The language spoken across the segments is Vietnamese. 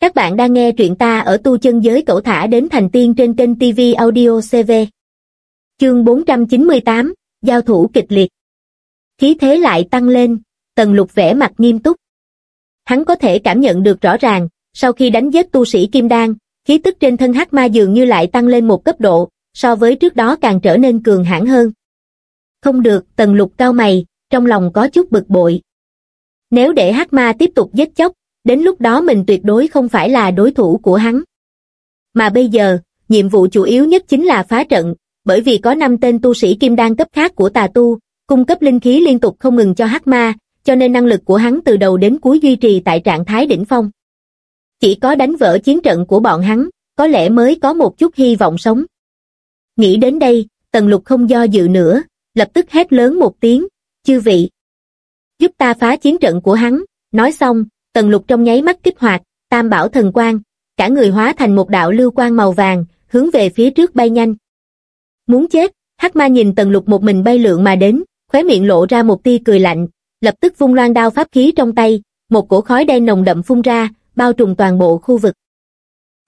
Các bạn đang nghe truyện ta ở tu chân giới cẩu thả đến thành tiên trên kênh TV Audio CV. Chương 498, Giao thủ kịch liệt. Khí thế lại tăng lên, tần lục vẻ mặt nghiêm túc. Hắn có thể cảm nhận được rõ ràng, sau khi đánh giết tu sĩ Kim Đan, khí tức trên thân hắc ma dường như lại tăng lên một cấp độ, so với trước đó càng trở nên cường hãn hơn. Không được, tần lục cao mày, trong lòng có chút bực bội. Nếu để hắc ma tiếp tục giết chóc, đến lúc đó mình tuyệt đối không phải là đối thủ của hắn. Mà bây giờ, nhiệm vụ chủ yếu nhất chính là phá trận, bởi vì có 5 tên tu sĩ kim đan cấp khác của tà tu, cung cấp linh khí liên tục không ngừng cho hắc ma, cho nên năng lực của hắn từ đầu đến cuối duy trì tại trạng thái đỉnh phong. Chỉ có đánh vỡ chiến trận của bọn hắn, có lẽ mới có một chút hy vọng sống. Nghĩ đến đây, tần lục không do dự nữa, lập tức hét lớn một tiếng, chư vị. Giúp ta phá chiến trận của hắn, nói xong, tần lục trong nháy mắt kích hoạt, tam bảo thần quang, cả người hóa thành một đạo lưu quang màu vàng, hướng về phía trước bay nhanh. Muốn chết, hắc ma nhìn tần lục một mình bay lượn mà đến, khóe miệng lộ ra một tia cười lạnh, lập tức vung loan đao pháp khí trong tay, một cổ khói đen nồng đậm phun ra, bao trùm toàn bộ khu vực.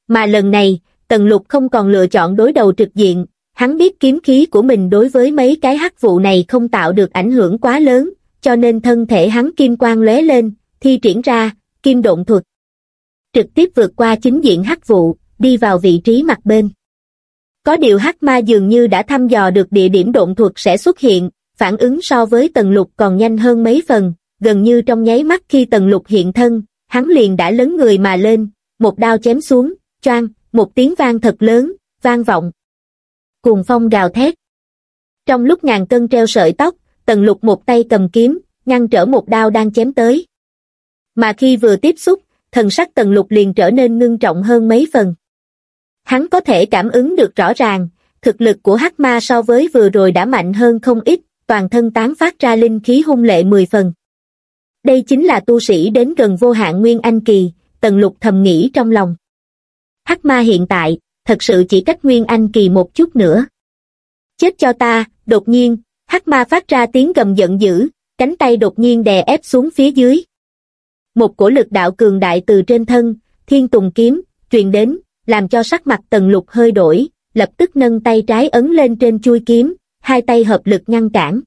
Mà lần này, tần lục không còn lựa chọn đối đầu trực diện, hắn biết kiếm khí của mình đối với mấy cái hắc vụ này không tạo được ảnh hưởng quá lớn, cho nên thân thể hắn kim quang lóe lên, thi triển ra, kim độn thuật. Trực tiếp vượt qua chính diện hắc vụ, đi vào vị trí mặt bên. Có điều hắc ma dường như đã thăm dò được địa điểm độn thuật sẽ xuất hiện, phản ứng so với tần lục còn nhanh hơn mấy phần, gần như trong nháy mắt khi tần lục hiện thân, hắn liền đã lớn người mà lên, một đao chém xuống, choang, một tiếng vang thật lớn, vang vọng. Cuồng phong gào thét. Trong lúc ngàn cân treo sợi tóc, tần lục một tay cầm kiếm, ngăn trở một đao đang chém tới. Mà khi vừa tiếp xúc, thần sắc tần lục liền trở nên ngưng trọng hơn mấy phần. Hắn có thể cảm ứng được rõ ràng, thực lực của hắc ma so với vừa rồi đã mạnh hơn không ít, toàn thân tán phát ra linh khí hung lệ 10 phần. Đây chính là tu sĩ đến gần vô hạn nguyên anh kỳ, tần lục thầm nghĩ trong lòng. Hắc ma hiện tại, thật sự chỉ cách nguyên anh kỳ một chút nữa. Chết cho ta, đột nhiên, hắc ma phát ra tiếng gầm giận dữ, cánh tay đột nhiên đè ép xuống phía dưới. Một cổ lực đạo cường đại từ trên thân, thiên tùng kiếm, truyền đến, làm cho sắc mặt tần lục hơi đổi, lập tức nâng tay trái ấn lên trên chui kiếm, hai tay hợp lực ngăn cản.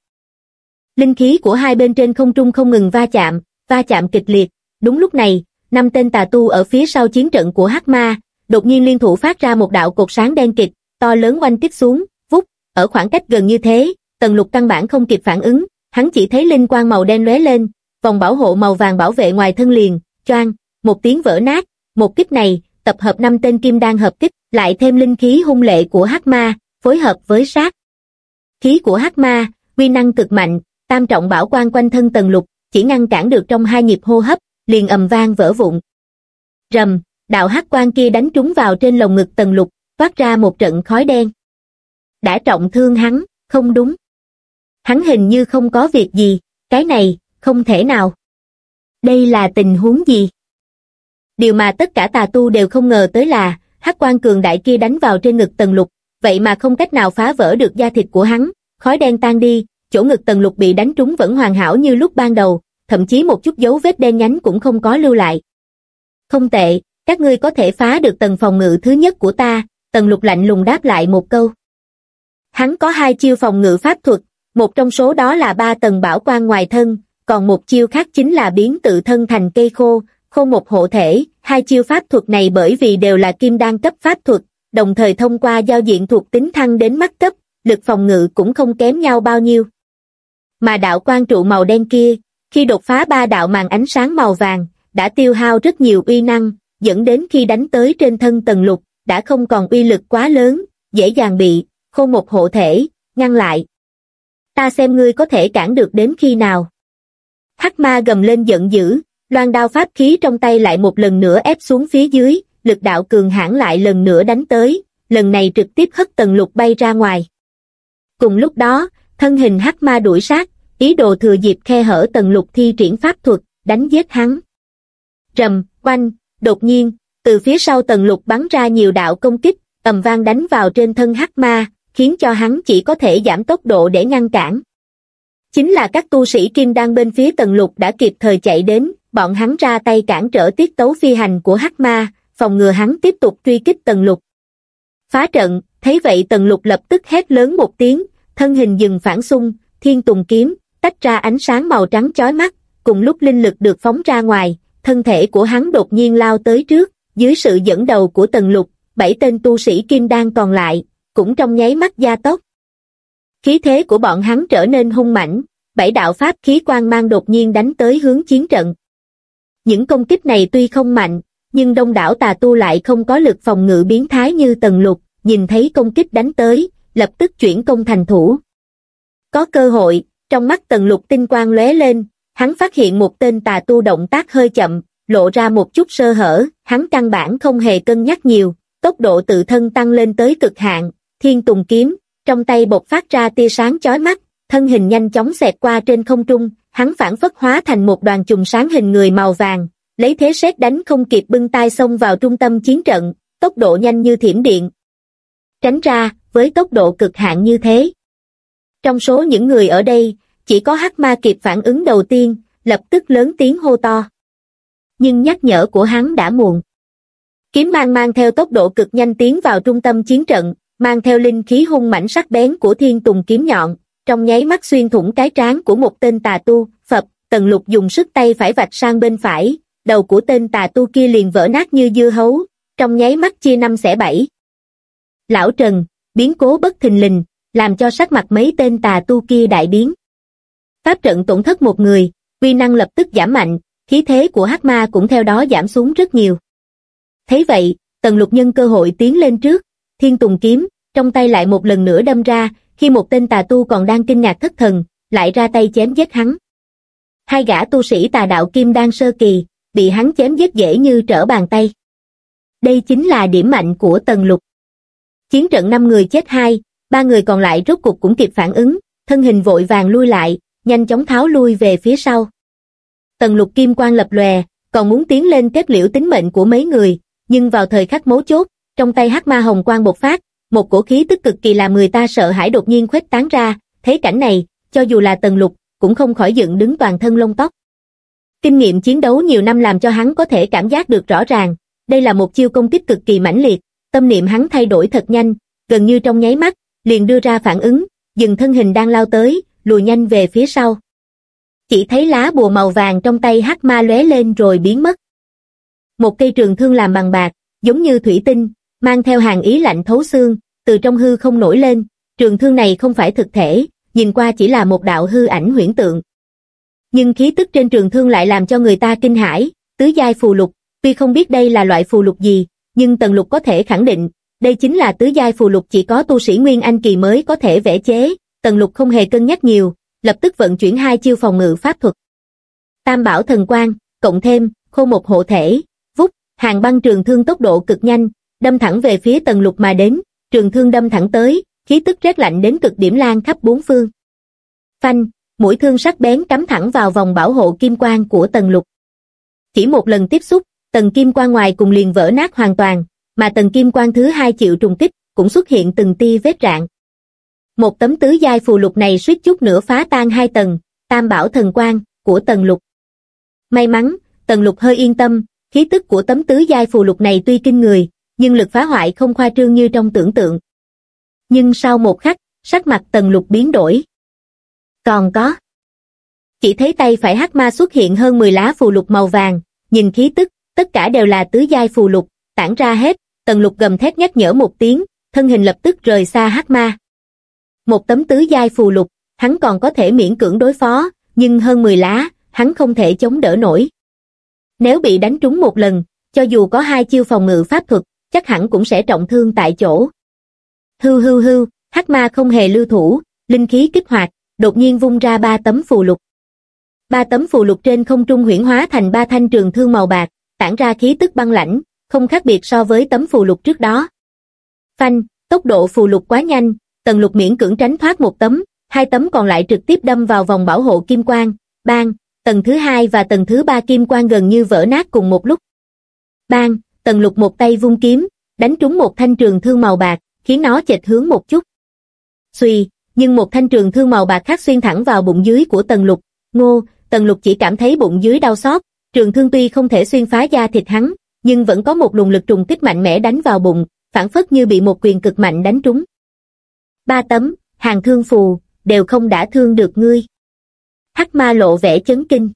Linh khí của hai bên trên không trung không ngừng va chạm, va chạm kịch liệt, đúng lúc này, năm tên tà tu ở phía sau chiến trận của Hắc Ma, đột nhiên liên thủ phát ra một đạo cột sáng đen kịch, to lớn quanh kích xuống, vút, ở khoảng cách gần như thế, tần lục căn bản không kịp phản ứng, hắn chỉ thấy linh quang màu đen lóe lên, vòng bảo hộ màu vàng bảo vệ ngoài thân liền, choang, một tiếng vỡ nát, một kích này, tập hợp năm tên kim đan hợp kích, lại thêm linh khí hung lệ của hắc ma, phối hợp với sát. Khí của hắc ma, quy năng cực mạnh, tam trọng bảo quan quanh thân tần lục, chỉ ngăn cản được trong hai nhịp hô hấp, liền ầm vang vỡ vụn. Rầm, đạo hắc quan kia đánh trúng vào trên lồng ngực tần lục, phát ra một trận khói đen. Đã trọng thương hắn, không đúng. Hắn hình như không có việc gì, cái này, không thể nào. Đây là tình huống gì? Điều mà tất cả tà tu đều không ngờ tới là, hắc quan cường đại kia đánh vào trên ngực tần lục, vậy mà không cách nào phá vỡ được da thịt của hắn, khói đen tan đi, chỗ ngực tần lục bị đánh trúng vẫn hoàn hảo như lúc ban đầu, thậm chí một chút dấu vết đen nhánh cũng không có lưu lại. Không tệ, các ngươi có thể phá được tầng phòng ngự thứ nhất của ta, tần lục lạnh lùng đáp lại một câu. Hắn có hai chiêu phòng ngự pháp thuật, một trong số đó là ba tầng bảo quan ngoài thân, còn một chiêu khác chính là biến tự thân thành cây khô, khô một hộ thể, hai chiêu pháp thuật này bởi vì đều là kim đan cấp pháp thuật, đồng thời thông qua giao diện thuộc tính thăng đến mắt cấp, lực phòng ngự cũng không kém nhau bao nhiêu. Mà đạo quan trụ màu đen kia, khi đột phá ba đạo màn ánh sáng màu vàng, đã tiêu hao rất nhiều uy năng, dẫn đến khi đánh tới trên thân tầng lục, đã không còn uy lực quá lớn, dễ dàng bị, khô một hộ thể, ngăn lại. Ta xem ngươi có thể cản được đến khi nào. Hắc ma gầm lên giận dữ, loan đao pháp khí trong tay lại một lần nữa ép xuống phía dưới, lực đạo cường hãn lại lần nữa đánh tới, lần này trực tiếp hất tần lục bay ra ngoài. Cùng lúc đó, thân hình hắc ma đuổi sát, ý đồ thừa dịp khe hở tần lục thi triển pháp thuật, đánh giết hắn. Rầm, quanh, đột nhiên, từ phía sau tần lục bắn ra nhiều đạo công kích, ầm vang đánh vào trên thân hắc ma, khiến cho hắn chỉ có thể giảm tốc độ để ngăn cản. Chính là các tu sĩ kim đang bên phía tần lục đã kịp thời chạy đến, bọn hắn ra tay cản trở tiết tấu phi hành của hắc ma, phòng ngừa hắn tiếp tục truy kích tần lục. Phá trận, thấy vậy tần lục lập tức hét lớn một tiếng, thân hình dừng phản xung, thiên tùng kiếm, tách ra ánh sáng màu trắng chói mắt, cùng lúc linh lực được phóng ra ngoài, thân thể của hắn đột nhiên lao tới trước, dưới sự dẫn đầu của tần lục, bảy tên tu sĩ kim đan còn lại, cũng trong nháy mắt gia tốc. Khí thế của bọn hắn trở nên hung mãnh, bảy đạo pháp khí quang mang đột nhiên đánh tới hướng chiến trận. Những công kích này tuy không mạnh, nhưng đông đảo tà tu lại không có lực phòng ngự biến thái như tần lục, nhìn thấy công kích đánh tới, lập tức chuyển công thành thủ. Có cơ hội, trong mắt tần lục tinh quang lóe lên, hắn phát hiện một tên tà tu động tác hơi chậm, lộ ra một chút sơ hở, hắn căn bản không hề cân nhắc nhiều, tốc độ tự thân tăng lên tới cực hạn, thiên tùng kiếm, trong tay bột phát ra tia sáng chói mắt, thân hình nhanh chóng xẹt qua trên không trung, hắn phản phất hóa thành một đoàn chùm sáng hình người màu vàng, lấy thế xét đánh không kịp bưng tay xông vào trung tâm chiến trận, tốc độ nhanh như thiểm điện. Tránh ra, với tốc độ cực hạn như thế. Trong số những người ở đây, chỉ có hắc ma kịp phản ứng đầu tiên, lập tức lớn tiếng hô to. Nhưng nhắc nhở của hắn đã muộn. Kiếm mang mang theo tốc độ cực nhanh tiến vào trung tâm chiến trận, mang theo linh khí hung mảnh sắc bén của thiên tùng kiếm nhọn, trong nháy mắt xuyên thủng cái trán của một tên tà tu, phập, tần lục dùng sức tay phải vạch sang bên phải, đầu của tên tà tu kia liền vỡ nát như dưa hấu, trong nháy mắt chia năm xẻ bảy. Lão Trần, biến cố bất thình lình, làm cho sắc mặt mấy tên tà tu kia đại biến. Pháp trận tổn thất một người, uy năng lập tức giảm mạnh, khí thế của hắc ma cũng theo đó giảm xuống rất nhiều. Thấy vậy, tần lục nhân cơ hội tiến lên trước, thiên tùng kiếm, trong tay lại một lần nữa đâm ra, khi một tên tà tu còn đang kinh ngạc thất thần, lại ra tay chém giết hắn. Hai gã tu sĩ tà đạo kim đang sơ kỳ, bị hắn chém giết dễ như trở bàn tay. Đây chính là điểm mạnh của tần lục. Chiến trận năm người chết hai, ba người còn lại rốt cục cũng kịp phản ứng, thân hình vội vàng lui lại, nhanh chóng tháo lui về phía sau. Tần lục kim quang lập lòe, còn muốn tiến lên kết liễu tính mệnh của mấy người, nhưng vào thời khắc mấu chốt, trong tay hắc ma hồng quang bộc phát, một cổ khí tức cực kỳ làm người ta sợ hãi đột nhiên khuếch tán ra, thấy cảnh này, cho dù là tần lục, cũng không khỏi dựng đứng toàn thân lông tóc. Kinh nghiệm chiến đấu nhiều năm làm cho hắn có thể cảm giác được rõ ràng, đây là một chiêu công kích cực kỳ mãnh liệt, tâm niệm hắn thay đổi thật nhanh, gần như trong nháy mắt, liền đưa ra phản ứng, dừng thân hình đang lao tới, lùi nhanh về phía sau. Chỉ thấy lá bùa màu vàng trong tay hắc ma lóe lên rồi biến mất. Một cây trường thương làm bằng bạc, giống như thủy tinh, mang theo hàng ý lạnh thấu xương, từ trong hư không nổi lên, trường thương này không phải thực thể, nhìn qua chỉ là một đạo hư ảnh huyễn tượng. Nhưng khí tức trên trường thương lại làm cho người ta kinh hãi, tứ giai phù lục, tuy không biết đây là loại phù lục gì, nhưng tần lục có thể khẳng định, đây chính là tứ giai phù lục chỉ có tu sĩ Nguyên Anh kỳ mới có thể vẽ chế, tần lục không hề cân nhắc nhiều, lập tức vận chuyển hai chiêu phòng ngự pháp thuật. Tam bảo thần quang, cộng thêm, khô một hộ thể, vút, hàng băng trường thương tốc độ cực nhanh, đâm thẳng về phía tần lục mà đến, trường thương đâm thẳng tới, khí tức rét lạnh đến cực điểm lan khắp bốn phương. Phanh, mũi thương sắc bén cắm thẳng vào vòng bảo hộ kim quang của tần lục. Chỉ một lần tiếp xúc, tầng kim quang ngoài cùng liền vỡ nát hoàn toàn, mà tầng kim quang thứ hai chịu trùng kích, cũng xuất hiện từng tia vết rạn. Một tấm tứ giai phù lục này suýt chút nữa phá tan hai tầng, tam bảo thần quang, của tần lục. May mắn, tần lục hơi yên tâm, khí tức của tấm tứ giai phù lục này tuy kinh người, nhưng lực phá hoại không khoa trương như trong tưởng tượng. Nhưng sau một khắc, sắc mặt tần lục biến đổi. Còn có. Chỉ thấy tay phải hắc ma xuất hiện hơn 10 lá phù lục màu vàng, nhìn khí tức, tất cả đều là tứ giai phù lục, tản ra hết, tần lục gầm thét nhắc nhở một tiếng, thân hình lập tức rời xa hắc ma. Một tấm tứ giai phù lục, hắn còn có thể miễn cưỡng đối phó, nhưng hơn 10 lá, hắn không thể chống đỡ nổi. Nếu bị đánh trúng một lần, cho dù có hai chiêu phòng ngự pháp thuật, chắc hẳn cũng sẽ trọng thương tại chỗ. Hưu hưu hưu, hắc ma không hề lưu thủ, linh khí kích hoạt, đột nhiên vung ra ba tấm phù lục. Ba tấm phù lục trên không trung huyển hóa thành ba thanh trường thương màu bạc, tản ra khí tức băng lãnh, không khác biệt so với tấm phù lục trước đó. Phanh, tốc độ phù lục quá nhanh, tần lục miễn cưỡng tránh thoát một tấm, hai tấm còn lại trực tiếp đâm vào vòng bảo hộ kim quang, bang, tầng thứ hai và tầng thứ ba kim quang gần như vỡ nát cùng một lúc. Bang, tần lục một tay vung kiếm, đánh trúng một thanh trường thương màu bạc, khiến nó chệch hướng một chút. Xùy, nhưng một thanh trường thương màu bạc khác xuyên thẳng vào bụng dưới của tần lục, ngô, tần lục chỉ cảm thấy bụng dưới đau xót, Trường thương tuy không thể xuyên phá da thịt hắn, nhưng vẫn có một luồng lực trùng kích mạnh mẽ đánh vào bụng, phản phất như bị một quyền cực mạnh đánh trúng. Ba tấm, hàng thương phù, đều không đã thương được ngươi. Hắc ma lộ vẻ chấn kinh.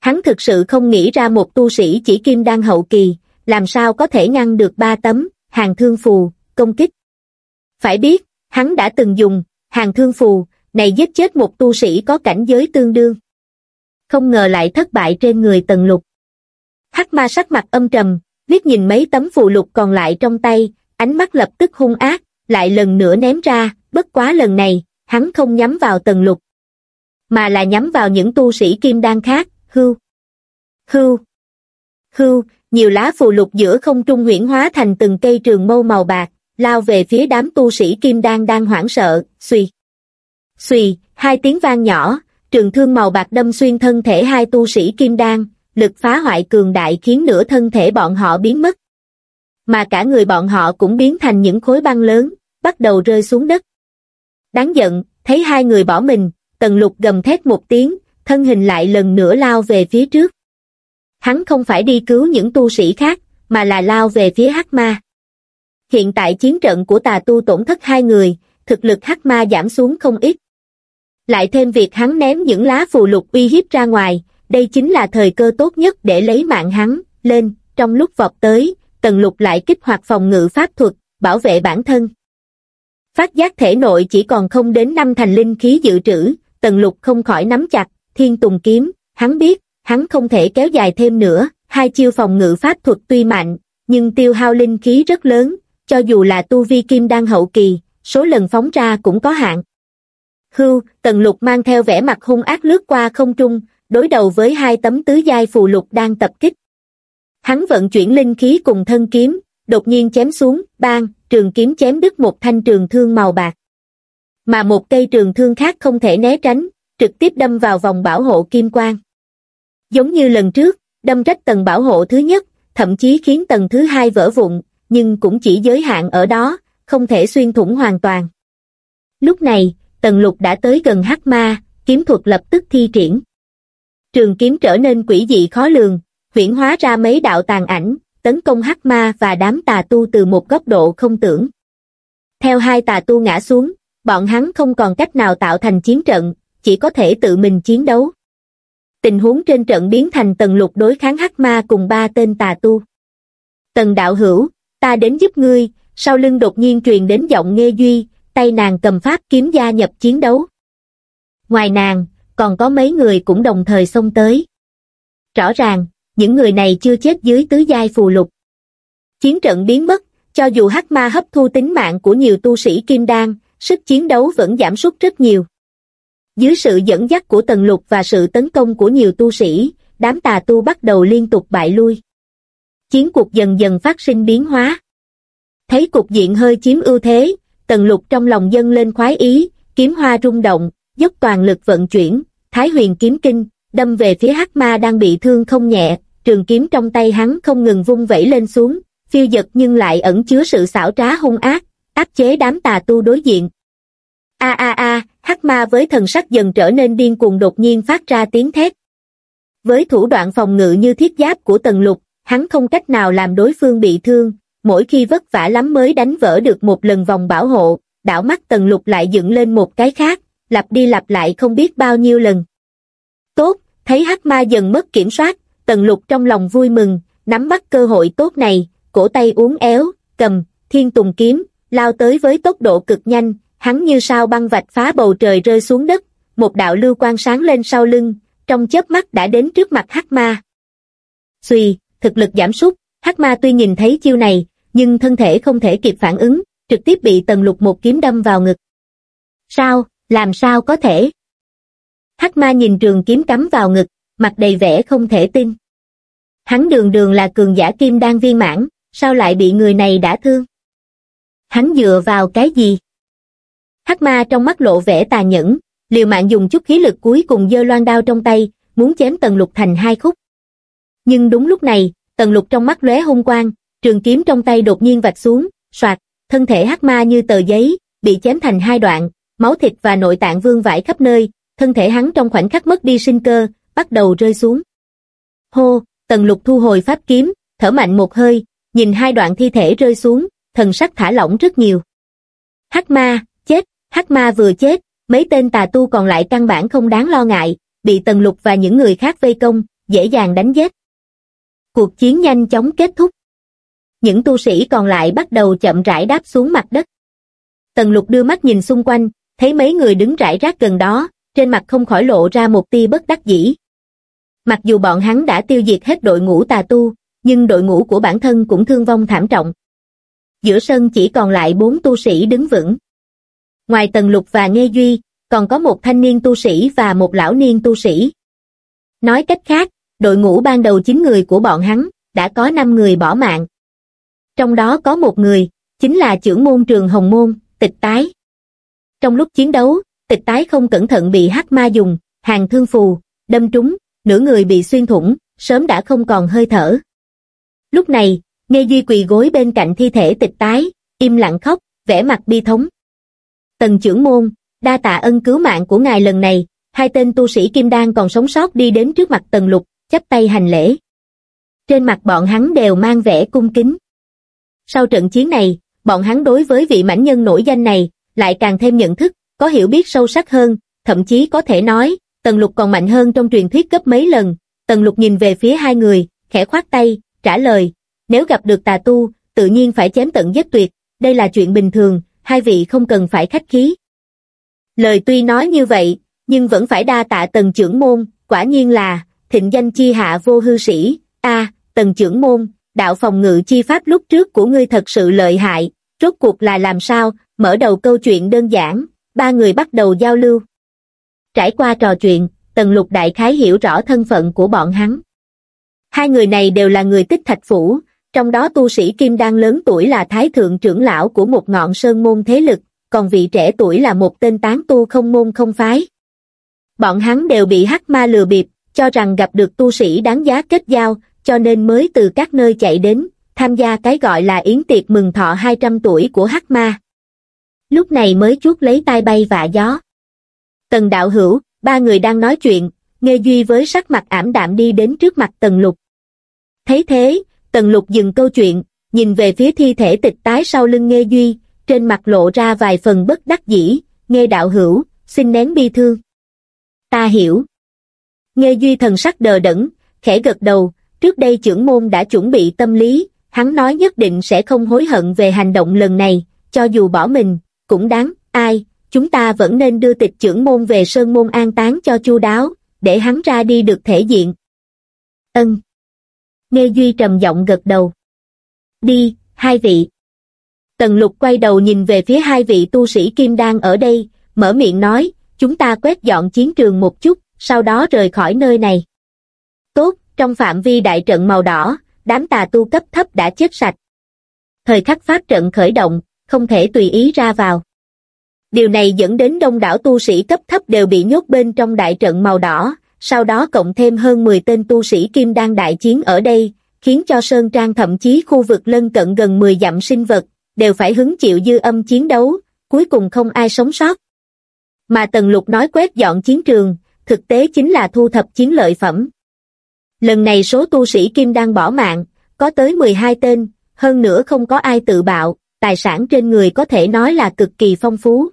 Hắn thực sự không nghĩ ra một tu sĩ chỉ kim đan hậu kỳ, làm sao có thể ngăn được ba tấm, hàng thương phù, công kích. Phải biết, hắn đã từng dùng, hàng thương phù, này giết chết một tu sĩ có cảnh giới tương đương. Không ngờ lại thất bại trên người tần lục. Hắc ma sắc mặt âm trầm, liếc nhìn mấy tấm phù lục còn lại trong tay, ánh mắt lập tức hung ác, lại lần nữa ném ra, bất quá lần này, hắn không nhắm vào tần lục, mà là nhắm vào những tu sĩ kim đan khác, hưu. Hưu. Hưu, nhiều lá phù lục giữa không trung huyển hóa thành từng cây trường mâu màu bạc, lao về phía đám tu sĩ kim đan đang hoảng sợ, suy. Suy, hai tiếng vang nhỏ, trường thương màu bạc đâm xuyên thân thể hai tu sĩ kim đan, lực phá hoại cường đại khiến nửa thân thể bọn họ biến mất. Mà cả người bọn họ cũng biến thành những khối băng lớn, bắt đầu rơi xuống đất. Đáng giận, thấy hai người bỏ mình, tần lục gầm thét một tiếng, thân hình lại lần nữa lao về phía trước. Hắn không phải đi cứu những tu sĩ khác, mà là lao về phía hắc ma. Hiện tại chiến trận của tà tu tổn thất hai người, thực lực hắc ma giảm xuống không ít. Lại thêm việc hắn ném những lá phù lục uy hiếp ra ngoài, đây chính là thời cơ tốt nhất để lấy mạng hắn, lên, trong lúc vọt tới, tần lục lại kích hoạt phòng ngự pháp thuật, bảo vệ bản thân. Phát giác thể nội chỉ còn không đến năm thành linh khí dự trữ, tần lục không khỏi nắm chặt, thiên tùng kiếm, hắn biết, hắn không thể kéo dài thêm nữa, hai chiêu phòng ngự pháp thuật tuy mạnh, nhưng tiêu hao linh khí rất lớn, cho dù là tu vi kim đang hậu kỳ, số lần phóng ra cũng có hạn. Hưu, tần lục mang theo vẻ mặt hung ác lướt qua không trung, đối đầu với hai tấm tứ giai phù lục đang tập kích. Hắn vận chuyển linh khí cùng thân kiếm, đột nhiên chém xuống, bang, trường kiếm chém đứt một thanh trường thương màu bạc. Mà một cây trường thương khác không thể né tránh, trực tiếp đâm vào vòng bảo hộ kim quang. Giống như lần trước, đâm rách tầng bảo hộ thứ nhất, thậm chí khiến tầng thứ hai vỡ vụn, nhưng cũng chỉ giới hạn ở đó, không thể xuyên thủng hoàn toàn. Lúc này, tần lục đã tới gần hắc ma, kiếm thuật lập tức thi triển. Trường kiếm trở nên quỷ dị khó lường, huyển hóa ra mấy đạo tàn ảnh, tấn công hắc ma và đám tà tu từ một góc độ không tưởng. Theo hai tà tu ngã xuống, bọn hắn không còn cách nào tạo thành chiến trận, chỉ có thể tự mình chiến đấu. Tình huống trên trận biến thành tần lục đối kháng hắc ma cùng ba tên tà tu. Tần đạo hữu, ta đến giúp ngươi, sau lưng đột nhiên truyền đến giọng nghe duy, tay nàng cầm pháp kiếm gia nhập chiến đấu. Ngoài nàng, còn có mấy người cũng đồng thời xông tới. Rõ ràng, những người này chưa chết dưới tứ giai phù lục. Chiến trận biến mất, cho dù hắc ma hấp thu tính mạng của nhiều tu sĩ kim đan, sức chiến đấu vẫn giảm sút rất nhiều. Dưới sự dẫn dắt của tần lục và sự tấn công của nhiều tu sĩ, đám tà tu bắt đầu liên tục bại lui. Chiến cuộc dần dần phát sinh biến hóa. Thấy cục diện hơi chiếm ưu thế, tần lục trong lòng dâng lên khoái ý, kiếm hoa rung động, dốc toàn lực vận chuyển, thái huyền kiếm kinh, đâm về phía hắc ma đang bị thương không nhẹ, trường kiếm trong tay hắn không ngừng vung vẩy lên xuống, phiêu giật nhưng lại ẩn chứa sự xảo trá hung ác, áp chế đám tà tu đối diện. A a a, hắc ma với thần sắc dần trở nên điên cuồng đột nhiên phát ra tiếng thét. Với thủ đoạn phòng ngự như thiết giáp của tần lục, hắn không cách nào làm đối phương bị thương, mỗi khi vất vả lắm mới đánh vỡ được một lần vòng bảo hộ, đảo mắt tần lục lại dựng lên một cái khác, lặp đi lặp lại không biết bao nhiêu lần. Tốt, thấy hắc ma dần mất kiểm soát, tần lục trong lòng vui mừng, nắm bắt cơ hội tốt này, cổ tay uốn éo, cầm, thiên tùng kiếm, lao tới với tốc độ cực nhanh, hắn như sao băng vạch phá bầu trời rơi xuống đất, một đạo lưu quang sáng lên sau lưng, trong chớp mắt đã đến trước mặt hắc ma. Xùy, thực lực giảm sút, hắc ma tuy nhìn thấy chiêu này, nhưng thân thể không thể kịp phản ứng, trực tiếp bị tần lục một kiếm đâm vào ngực. Sao, làm sao có thể? Hắc ma nhìn trường kiếm cắm vào ngực, mặt đầy vẻ không thể tin. Hắn đường đường là cường giả kim đan viên mãn, sao lại bị người này đã thương? Hắn dựa vào cái gì? Hắc ma trong mắt lộ vẻ tà nhẫn, liều mạng dùng chút khí lực cuối cùng giơ loan đao trong tay, muốn chém tần lục thành hai khúc. Nhưng đúng lúc này, tần lục trong mắt lóe hung quang, trường kiếm trong tay đột nhiên vạch xuống, soạt, thân thể hắc ma như tờ giấy, bị chém thành hai đoạn, máu thịt và nội tạng vương vãi khắp nơi, thân thể hắn trong khoảnh khắc mất đi sinh cơ, bắt đầu rơi xuống. Hô, tần lục thu hồi pháp kiếm, thở mạnh một hơi, nhìn hai đoạn thi thể rơi xuống, thần sắc thả lỏng rất nhiều. Hắc ma, hắc ma vừa chết, mấy tên tà tu còn lại căn bản không đáng lo ngại, bị tần lục và những người khác vây công, dễ dàng đánh giết. Cuộc chiến nhanh chóng kết thúc. Những tu sĩ còn lại bắt đầu chậm rãi đáp xuống mặt đất. Tần lục đưa mắt nhìn xung quanh, thấy mấy người đứng rải rác gần đó, trên mặt không khỏi lộ ra một tia bất đắc dĩ. Mặc dù bọn hắn đã tiêu diệt hết đội ngũ tà tu, nhưng đội ngũ của bản thân cũng thương vong thảm trọng. Giữa sân chỉ còn lại bốn tu sĩ đứng vững. Ngoài Tần Lục và Nghe Duy, còn có một thanh niên tu sĩ và một lão niên tu sĩ. Nói cách khác, đội ngũ ban đầu 9 người của bọn hắn, đã có 5 người bỏ mạng. Trong đó có một người, chính là trưởng môn trường Hồng Môn, tịch tái. Trong lúc chiến đấu, tịch tái không cẩn thận bị hắc ma dùng, hàng thương phù, đâm trúng, nửa người bị xuyên thủng, sớm đã không còn hơi thở. Lúc này, Nghe Duy quỳ gối bên cạnh thi thể tịch tái, im lặng khóc, vẻ mặt bi thống. Tần trưởng môn, đa tạ ân cứu mạng của ngài lần này, hai tên tu sĩ Kim Đan còn sống sót đi đến trước mặt Tần Lục, chắp tay hành lễ. Trên mặt bọn hắn đều mang vẻ cung kính. Sau trận chiến này, bọn hắn đối với vị mãnh nhân nổi danh này, lại càng thêm nhận thức, có hiểu biết sâu sắc hơn, thậm chí có thể nói, Tần Lục còn mạnh hơn trong truyền thuyết gấp mấy lần. Tần Lục nhìn về phía hai người, khẽ khoát tay, trả lời, nếu gặp được tà tu, tự nhiên phải chém tận giết tuyệt, đây là chuyện bình thường, hai vị không cần phải khách khí. Lời tuy nói như vậy, nhưng vẫn phải đa tạ tần trưởng môn, quả nhiên là, thịnh danh chi hạ vô hư sĩ, a tần trưởng môn, đạo phòng ngự chi pháp lúc trước của ngươi thật sự lợi hại, rốt cuộc là làm sao, mở đầu câu chuyện đơn giản, ba người bắt đầu giao lưu. Trải qua trò chuyện, tần lục đại khái hiểu rõ thân phận của bọn hắn. Hai người này đều là người tích thạch phủ, trong đó tu sĩ Kim Đan lớn tuổi là Thái Thượng trưởng lão của một ngọn sơn môn thế lực, còn vị trẻ tuổi là một tên tán tu không môn không phái. Bọn hắn đều bị hắc ma lừa bịp, cho rằng gặp được tu sĩ đáng giá kết giao, cho nên mới từ các nơi chạy đến, tham gia cái gọi là yến tiệc mừng thọ 200 tuổi của hắc ma. Lúc này mới chuốt lấy tai bay vạ gió. Tần đạo hữu, ba người đang nói chuyện, Nghe Duy với sắc mặt ảm đạm đi đến trước mặt Tần Lục. Thấy thế, Tần Lục dừng câu chuyện, nhìn về phía thi thể tịch tái sau lưng Nghe Duy, trên mặt lộ ra vài phần bất đắc dĩ, Nghe đạo hữu, xin nén bi thương. Ta hiểu. Nghe Duy thần sắc đờ đẫn, khẽ gật đầu, trước đây trưởng môn đã chuẩn bị tâm lý, hắn nói nhất định sẽ không hối hận về hành động lần này, cho dù bỏ mình, cũng đáng, ai, chúng ta vẫn nên đưa tịch trưởng môn về sơn môn an táng cho chu đáo, để hắn ra đi được thể diện. Ân. Nghe Duy trầm giọng gật đầu. Đi, hai vị. Tần lục quay đầu nhìn về phía hai vị tu sĩ kim đan ở đây, mở miệng nói, chúng ta quét dọn chiến trường một chút, sau đó rời khỏi nơi này. Tốt, trong phạm vi đại trận màu đỏ, đám tà tu cấp thấp đã chết sạch. Thời khắc pháp trận khởi động, không thể tùy ý ra vào. Điều này dẫn đến đông đảo tu sĩ cấp thấp đều bị nhốt bên trong đại trận màu đỏ, sau đó cộng thêm hơn 10 tên tu sĩ kim đan đại chiến ở đây, khiến cho Sơn Trang thậm chí khu vực lân cận gần 10 dặm sinh vật, đều phải hứng chịu dư âm chiến đấu, cuối cùng không ai sống sót. Mà Tần Lục nói quét dọn chiến trường, thực tế chính là thu thập chiến lợi phẩm. Lần này số tu sĩ kim đan bỏ mạng, có tới 12 tên, hơn nữa không có ai tự bạo, tài sản trên người có thể nói là cực kỳ phong phú.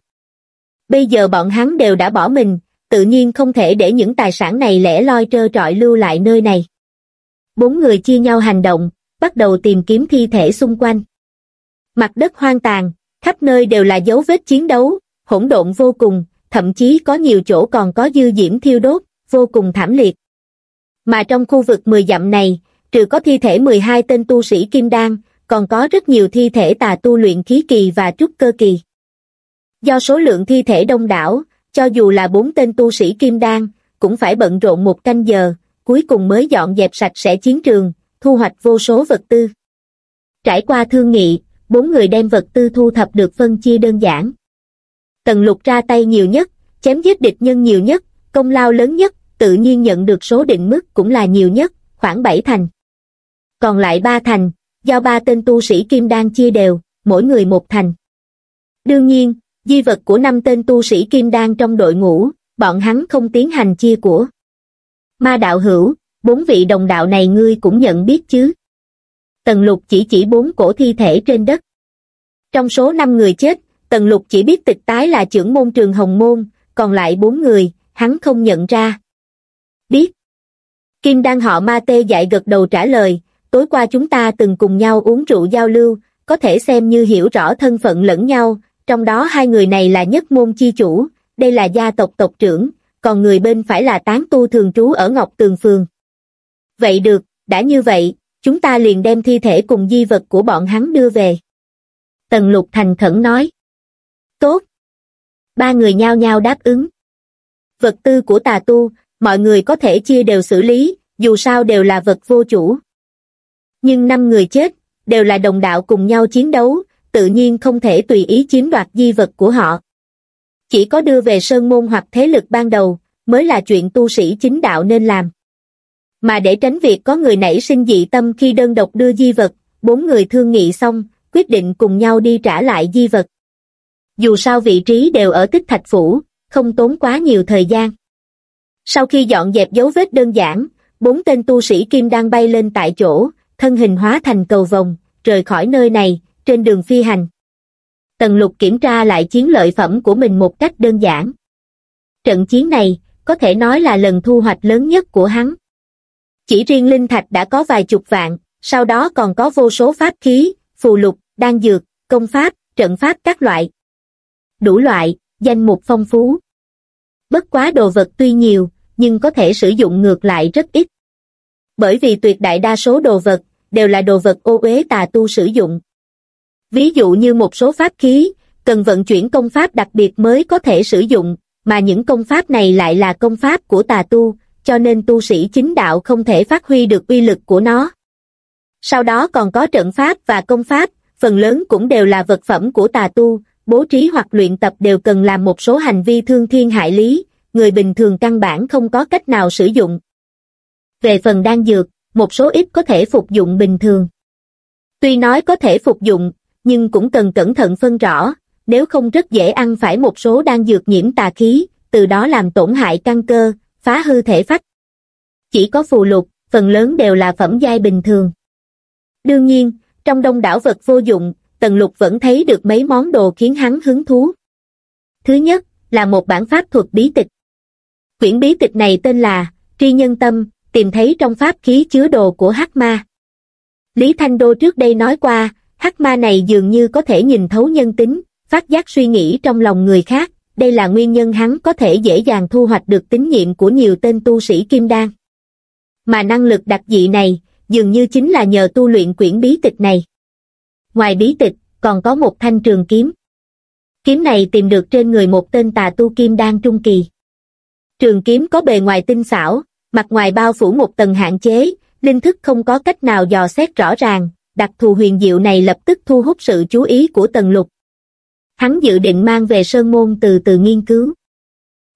Bây giờ bọn hắn đều đã bỏ mình, tự nhiên không thể để những tài sản này lẻ loi trơ trọi lưu lại nơi này. Bốn người chia nhau hành động, bắt đầu tìm kiếm thi thể xung quanh. Mặt đất hoang tàn, khắp nơi đều là dấu vết chiến đấu, hỗn độn vô cùng, thậm chí có nhiều chỗ còn có dư diễm thiêu đốt, vô cùng thảm liệt. Mà trong khu vực 10 dặm này, trừ có thi thể 12 tên tu sĩ kim đan, còn có rất nhiều thi thể tà tu luyện khí kỳ và trúc cơ kỳ. Do số lượng thi thể đông đảo, cho dù là bốn tên tu sĩ kim đan, cũng phải bận rộn một canh giờ, cuối cùng mới dọn dẹp sạch sẽ chiến trường, thu hoạch vô số vật tư. Trải qua thương nghị, bốn người đem vật tư thu thập được phân chia đơn giản. Tần lục ra tay nhiều nhất, chém giết địch nhân nhiều nhất, công lao lớn nhất, tự nhiên nhận được số định mức cũng là nhiều nhất, khoảng 7 thành. Còn lại ba thành, do ba tên tu sĩ kim đan chia đều, mỗi người một thành. Đương nhiên, di vật của năm tên tu sĩ kim đan trong đội ngũ, bọn hắn không tiến hành chia của. Ma đạo hữu, bốn vị đồng đạo này ngươi cũng nhận biết chứ. Tần lục chỉ chỉ bốn cổ thi thể trên đất. Trong số năm người chết, tần lục chỉ biết tịch tái là trưởng môn trường hồng môn, còn lại bốn người, hắn không nhận ra. Biết. Kim đan họ ma tê dại gật đầu trả lời, tối qua chúng ta từng cùng nhau uống rượu giao lưu, có thể xem như hiểu rõ thân phận lẫn nhau, trong đó hai người này là nhất môn chi chủ, đây là gia tộc tộc trưởng, còn người bên phải là tán tu thường trú ở Ngọc Tường Phường. Vậy được, đã như vậy, chúng ta liền đem thi thể cùng di vật của bọn hắn đưa về. Tần Lục thành khẩn nói. Tốt. Ba người nhao nhao đáp ứng. Vật tư của tà tu, mọi người có thể chia đều xử lý, dù sao đều là vật vô chủ. Nhưng năm người chết, đều là đồng đạo cùng nhau chiến đấu, tự nhiên không thể tùy ý chiếm đoạt di vật của họ. Chỉ có đưa về sơn môn hoặc thế lực ban đầu, mới là chuyện tu sĩ chính đạo nên làm. Mà để tránh việc có người nảy sinh dị tâm khi đơn độc đưa di vật, bốn người thương nghị xong, quyết định cùng nhau đi trả lại di vật. Dù sao vị trí đều ở tích thạch phủ, không tốn quá nhiều thời gian. Sau khi dọn dẹp dấu vết đơn giản, bốn tên tu sĩ kim đang bay lên tại chỗ, thân hình hóa thành cầu vòng, rời khỏi nơi này, trên đường phi hành. Tần lục kiểm tra lại chiến lợi phẩm của mình một cách đơn giản. Trận chiến này, có thể nói là lần thu hoạch lớn nhất của hắn. Chỉ riêng linh thạch đã có vài chục vạn, sau đó còn có vô số pháp khí, phù lục, đan dược, công pháp, trận pháp các loại. Đủ loại, danh mục phong phú. Bất quá đồ vật tuy nhiều, nhưng có thể sử dụng ngược lại rất ít. Bởi vì tuyệt đại đa số đồ vật, đều là đồ vật ô uế tà tu sử dụng. Ví dụ như một số pháp khí, cần vận chuyển công pháp đặc biệt mới có thể sử dụng, mà những công pháp này lại là công pháp của tà tu, cho nên tu sĩ chính đạo không thể phát huy được uy lực của nó. Sau đó còn có trận pháp và công pháp, phần lớn cũng đều là vật phẩm của tà tu, bố trí hoặc luyện tập đều cần làm một số hành vi thương thiên hại lý, người bình thường căn bản không có cách nào sử dụng. Về phần đan dược, một số ít có thể phục dụng bình thường. Tuy nói có thể phục dụng, nhưng cũng cần cẩn thận phân rõ, nếu không rất dễ ăn phải một số đan dược nhiễm tà khí, từ đó làm tổn hại căn cơ, phá hư thể phách. Chỉ có phù lục, phần lớn đều là phẩm giai bình thường. Đương nhiên, trong đông đảo vật vô dụng, Tần Lục vẫn thấy được mấy món đồ khiến hắn hứng thú. Thứ nhất, là một bản pháp thuật bí tịch. Quyển bí tịch này tên là Tri Nhân Tâm, tìm thấy trong pháp khí chứa đồ của Hắc Ma. Lý Thanh Đô trước đây nói qua, Hắc Ma này dường như có thể nhìn thấu nhân tính, phát giác suy nghĩ trong lòng người khác, đây là nguyên nhân hắn có thể dễ dàng thu hoạch được tín nhiệm của nhiều tên tu sĩ kim đan. Mà năng lực đặc dị này, dường như chính là nhờ tu luyện quyển bí tịch này. Ngoài bí tịch, còn có một thanh trường kiếm. Kiếm này tìm được trên người một tên tà tu kim đan trung kỳ. Trường kiếm có bề ngoài tinh xảo, mặt ngoài bao phủ một tầng hạn chế, linh thức không có cách nào dò xét rõ ràng, đặc thù huyền diệu này lập tức thu hút sự chú ý của tần lục. Hắn dự định mang về sơn môn từ từ nghiên cứu.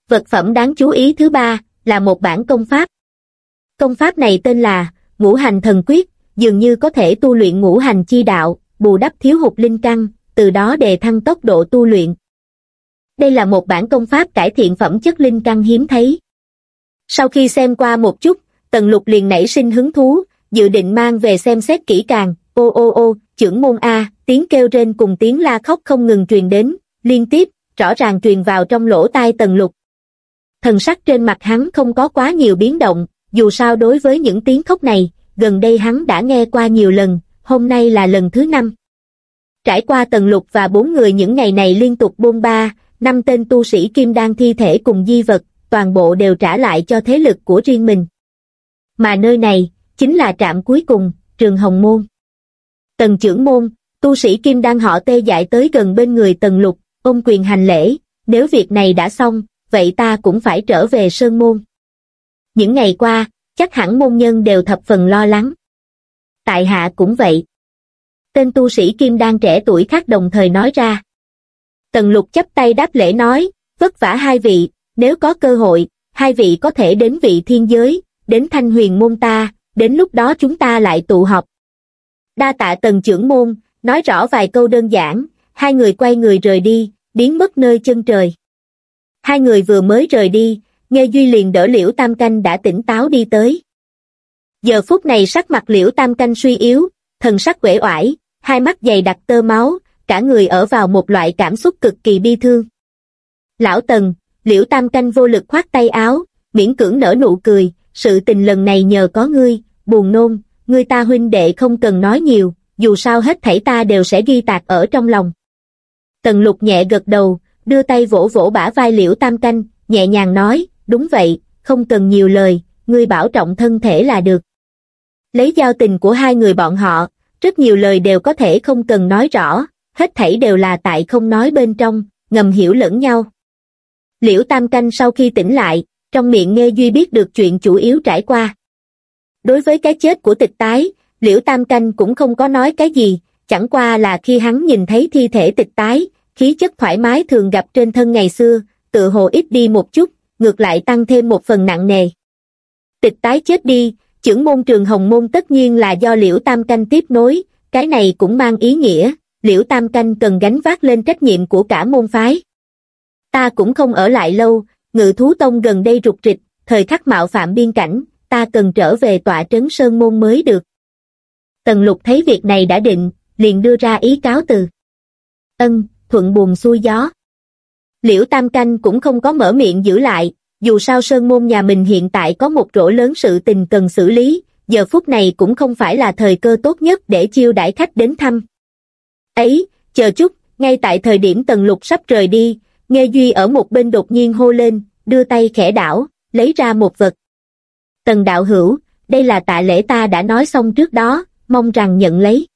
Vật phẩm đáng chú ý thứ ba là một bản công pháp. Công pháp này tên là Ngũ Hành Thần Quyết, dường như có thể tu luyện ngũ hành chi đạo, bù đắp thiếu hụt linh căn, từ đó đề thăng tốc độ tu luyện. Đây là một bản công pháp cải thiện phẩm chất linh căn hiếm thấy. Sau khi xem qua một chút, Tần Lục liền nảy sinh hứng thú, dự định mang về xem xét kỹ càng, ô ô ô, trưởng môn A, tiếng kêu rên cùng tiếng la khóc không ngừng truyền đến, liên tiếp, rõ ràng truyền vào trong lỗ tai Tần Lục. Thần sắc trên mặt hắn không có quá nhiều biến động, dù sao đối với những tiếng khóc này, gần đây hắn đã nghe qua nhiều lần, hôm nay là lần thứ năm. Trải qua Tần Lục và bốn người những ngày này liên tục buôn ba, năm tên tu sĩ kim đan thi thể cùng di vật, toàn bộ đều trả lại cho thế lực của riêng mình. Mà nơi này, chính là trạm cuối cùng, trường Hồng Môn. Tần trưởng môn, tu sĩ Kim đang họ tê dại tới gần bên người Tần Lục, ôm quyền hành lễ, nếu việc này đã xong, vậy ta cũng phải trở về Sơn Môn. Những ngày qua, chắc hẳn môn nhân đều thập phần lo lắng. Tại hạ cũng vậy. Tên tu sĩ Kim đang trẻ tuổi khác đồng thời nói ra. Tần Lục chấp tay đáp lễ nói, vất vả hai vị, nếu có cơ hội, hai vị có thể đến vị thiên giới, đến thanh huyền môn ta, đến lúc đó chúng ta lại tụ họp. Đa tạ tần trưởng môn, nói rõ vài câu đơn giản, hai người quay người rời đi, biến mất nơi chân trời. Hai người vừa mới rời đi, nghe Duy liền đỡ liễu tam canh đã tỉnh táo đi tới. Giờ phút này sắc mặt liễu tam canh suy yếu, thần sắc uể oải, hai mắt dày đặc tơ máu, cả người ở vào một loại cảm xúc cực kỳ bi thương. Lão Tần, liễu tam canh vô lực khoát tay áo, miễn cưỡng nở nụ cười, sự tình lần này nhờ có ngươi, buồn nôn, ngươi ta huynh đệ không cần nói nhiều, dù sao hết thảy ta đều sẽ ghi tạc ở trong lòng. Tần lục nhẹ gật đầu, đưa tay vỗ vỗ bả vai liễu tam canh, nhẹ nhàng nói, đúng vậy, không cần nhiều lời, ngươi bảo trọng thân thể là được. Lấy giao tình của hai người bọn họ, rất nhiều lời đều có thể không cần nói rõ, hết thảy đều là tại không nói bên trong, ngầm hiểu lẫn nhau. Liễu Tam Canh sau khi tỉnh lại, trong miệng nghe Duy biết được chuyện chủ yếu trải qua. Đối với cái chết của tịch tái, Liễu Tam Canh cũng không có nói cái gì, chẳng qua là khi hắn nhìn thấy thi thể tịch tái, khí chất thoải mái thường gặp trên thân ngày xưa, tự hồ ít đi một chút, ngược lại tăng thêm một phần nặng nề. Tịch tái chết đi, trưởng môn trường hồng môn tất nhiên là do Liễu Tam Canh tiếp nối, cái này cũng mang ý nghĩa, Liễu Tam Canh cần gánh vác lên trách nhiệm của cả môn phái. Ta cũng không ở lại lâu, ngự thú tông gần đây rụt rịch, thời khắc mạo phạm biên cảnh, ta cần trở về tọa trấn Sơn Môn mới được. Tần lục thấy việc này đã định, liền đưa ra ý cáo từ. Ân, thuận buồn xuôi gió. Liễu Tam Canh cũng không có mở miệng giữ lại, dù sao Sơn Môn nhà mình hiện tại có một rổ lớn sự tình cần xử lý, giờ phút này cũng không phải là thời cơ tốt nhất để chiêu đãi khách đến thăm. Ấy, chờ chút, ngay tại thời điểm Tần Lục sắp rời đi, nghe Duy ở một bên đột nhiên hô lên, đưa tay khẽ đảo, lấy ra một vật. Tần đạo hữu, đây là tạ lễ ta đã nói xong trước đó, mong rằng nhận lấy.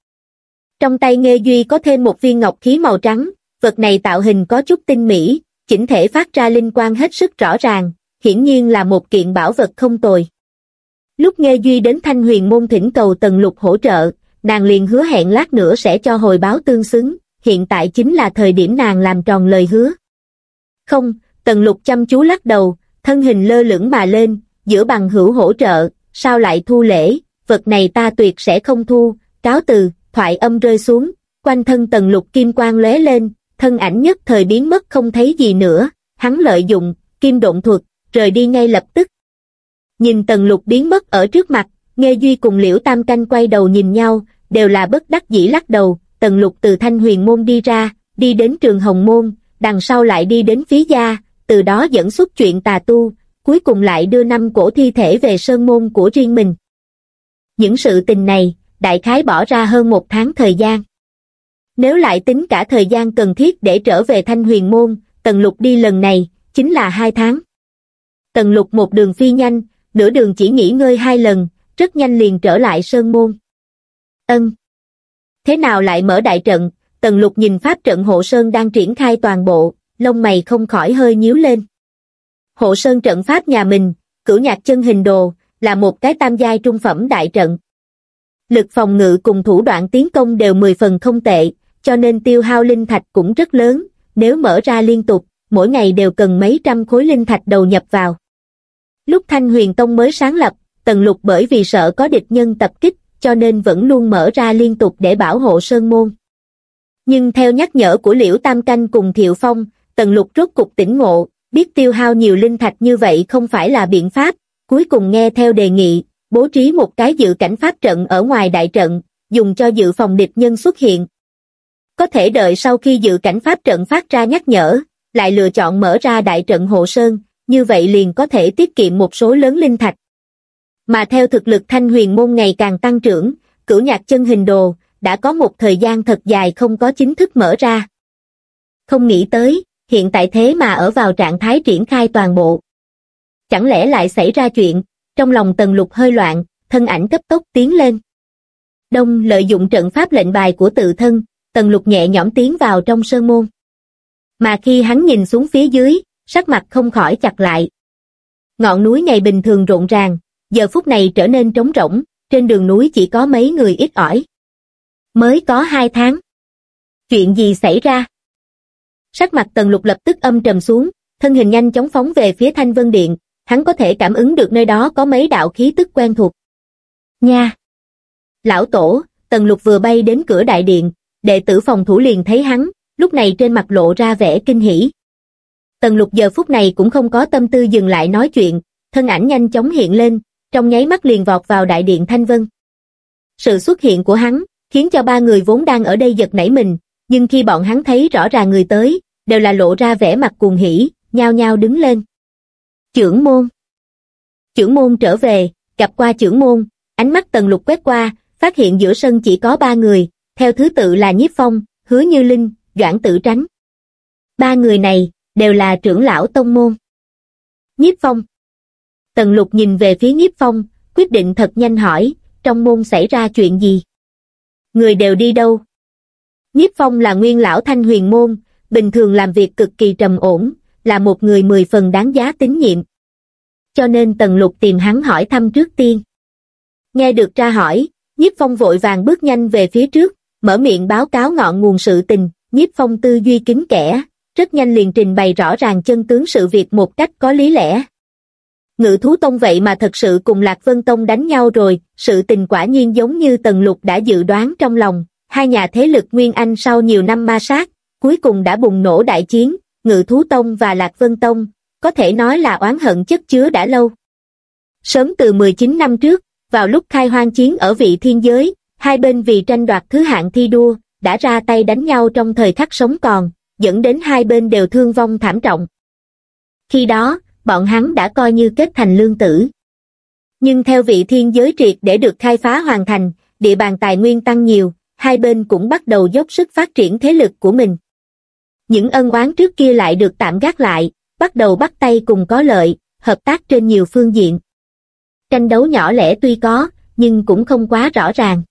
Trong tay Nghê Duy có thêm một viên ngọc khí màu trắng, vật này tạo hình có chút tinh mỹ, chỉnh thể phát ra linh quang hết sức rõ ràng, hiển nhiên là một kiện bảo vật không tồi. Lúc Nghê Duy đến Thanh Huyền Môn thỉnh cầu Tần Lục hỗ trợ, nàng liền hứa hẹn lát nữa sẽ cho hồi báo tương xứng, hiện tại chính là thời điểm nàng làm tròn lời hứa. Không, Tần Lục chăm chú lắc đầu, thân hình lơ lửng mà lên, giữa bằng hữu hỗ trợ, sao lại thu lễ, vật này ta tuyệt sẽ không thu, cáo từ, thoại âm rơi xuống, quanh thân tần lục kim quang lóe lên, thân ảnh nhất thời biến mất không thấy gì nữa, hắn lợi dụng, kim độn thuật, rời đi ngay lập tức. Nhìn tần lục biến mất ở trước mặt, nghe Duy cùng Liễu Tam Canh quay đầu nhìn nhau, đều là bất đắc dĩ lắc đầu, tần lục từ thanh huyền môn đi ra, đi đến trường hồng môn, đằng sau lại đi đến phía gia, từ đó dẫn xuất chuyện tà tu, cuối cùng lại đưa năm cổ thi thể về sơn môn của riêng mình. Những sự tình này, đại khái bỏ ra hơn một tháng thời gian. Nếu lại tính cả thời gian cần thiết để trở về thanh huyền môn, tần lục đi lần này, chính là hai tháng. Tần lục một đường phi nhanh, nửa đường chỉ nghỉ ngơi hai lần, rất nhanh liền trở lại sơn môn. Ân. Thế nào lại mở đại trận, tần lục nhìn pháp trận hộ sơn đang triển khai toàn bộ, lông mày không khỏi hơi nhíu lên. Hộ sơn trận pháp nhà mình, cửu nhạc chân hình đồ, là một cái tam giai trung phẩm đại trận. Lực phòng ngự cùng thủ đoạn tiến công đều 10 phần không tệ, cho nên tiêu hao linh thạch cũng rất lớn, nếu mở ra liên tục, mỗi ngày đều cần mấy trăm khối linh thạch đầu nhập vào. Lúc Thanh Huyền Tông mới sáng lập, Tần Lục bởi vì sợ có địch nhân tập kích, cho nên vẫn luôn mở ra liên tục để bảo hộ Sơn Môn. Nhưng theo nhắc nhở của Liễu Tam Canh cùng Thiệu Phong, Tần Lục rốt cục tỉnh ngộ, biết tiêu hao nhiều linh thạch như vậy không phải là biện pháp, cuối cùng nghe theo đề nghị, bố trí một cái dự cảnh pháp trận ở ngoài đại trận, dùng cho dự phòng địch nhân xuất hiện. Có thể đợi sau khi dự cảnh pháp trận phát ra nhắc nhở, lại lựa chọn mở ra đại trận hộ sơn, như vậy liền có thể tiết kiệm một số lớn linh thạch. Mà theo thực lực thanh huyền môn ngày càng tăng trưởng, cửu nhạc chân hình đồ, đã có một thời gian thật dài không có chính thức mở ra. Không nghĩ tới, hiện tại thế mà ở vào trạng thái triển khai toàn bộ. Chẳng lẽ lại xảy ra chuyện, trong lòng tần lục hơi loạn, thân ảnh cấp tốc tiến lên. Đông lợi dụng trận pháp lệnh bài của tự thân, tần lục nhẹ nhõm tiến vào trong sơn môn. Mà khi hắn nhìn xuống phía dưới, sắc mặt không khỏi chặt lại. Ngọn núi ngày bình thường rộn ràng, giờ phút này trở nên trống rỗng, trên đường núi chỉ có mấy người ít ỏi. Mới có hai tháng. Chuyện gì xảy ra? Sắc mặt tần lục lập tức âm trầm xuống, thân hình nhanh chóng phóng về phía thanh vân điện, hắn có thể cảm ứng được nơi đó có mấy đạo khí tức quen thuộc. Nha! Lão tổ, tần lục vừa bay đến cửa đại điện, đệ tử phòng thủ liền thấy hắn, lúc này trên mặt lộ ra vẻ kinh hỉ. Tần lục giờ phút này cũng không có tâm tư dừng lại nói chuyện, thân ảnh nhanh chóng hiện lên, trong nháy mắt liền vọt vào đại điện Thanh Vân. Sự xuất hiện của hắn, khiến cho ba người vốn đang ở đây giật nảy mình, nhưng khi bọn hắn thấy rõ ràng người tới, đều là lộ ra vẻ mặt cuồng hỉ, nhao nhao đứng lên. Chưởng môn Chưởng môn trở về, gặp qua chưởng môn, ánh mắt tần lục quét qua, phát hiện giữa sân chỉ có ba người, theo thứ tự là Nhiếp Phong, Hứa Như Linh, Doãn Tử Tránh. Ba người này, đều là trưởng lão tông môn. Nhiếp Phong Tần lục nhìn về phía Nhiếp Phong, quyết định thật nhanh hỏi, trong môn xảy ra chuyện gì? Người đều đi đâu? Nhiếp Phong là nguyên lão thanh huyền môn, bình thường làm việc cực kỳ trầm ổn, là một người mười phần đáng giá tín nhiệm. Cho nên Tần Lục tìm hắn hỏi thăm trước tiên. Nghe được tra hỏi, Nhiếp Phong vội vàng bước nhanh về phía trước, mở miệng báo cáo ngọn nguồn sự tình, Nhiếp Phong tư duy kính kẻ, rất nhanh liền trình bày rõ ràng chân tướng sự việc một cách có lý lẽ. Ngự thú tông vậy mà thật sự cùng Lạc Vân Tông đánh nhau rồi, sự tình quả nhiên giống như Tần Lục đã dự đoán trong lòng, hai nhà thế lực Nguyên Anh sau nhiều năm ma sát, cuối cùng đã bùng nổ đại chiến, Ngự thú tông và Lạc Vân Tông, có thể nói là oán hận chất chứa đã lâu. Sớm từ 19 năm trước, vào lúc khai hoang chiến ở vị thiên giới, hai bên vì tranh đoạt thứ hạng thi đua, đã ra tay đánh nhau trong thời khắc sống còn, dẫn đến hai bên đều thương vong thảm trọng. Khi đó, bọn hắn đã coi như kết thành lương tử. Nhưng theo vị thiên giới triệt để được khai phá hoàn thành, địa bàn tài nguyên tăng nhiều, hai bên cũng bắt đầu dốc sức phát triển thế lực của mình. Những ân oán trước kia lại được tạm gác lại, bắt đầu bắt tay cùng có lợi, hợp tác trên nhiều phương diện. Tranh đấu nhỏ lẻ tuy có, nhưng cũng không quá rõ ràng.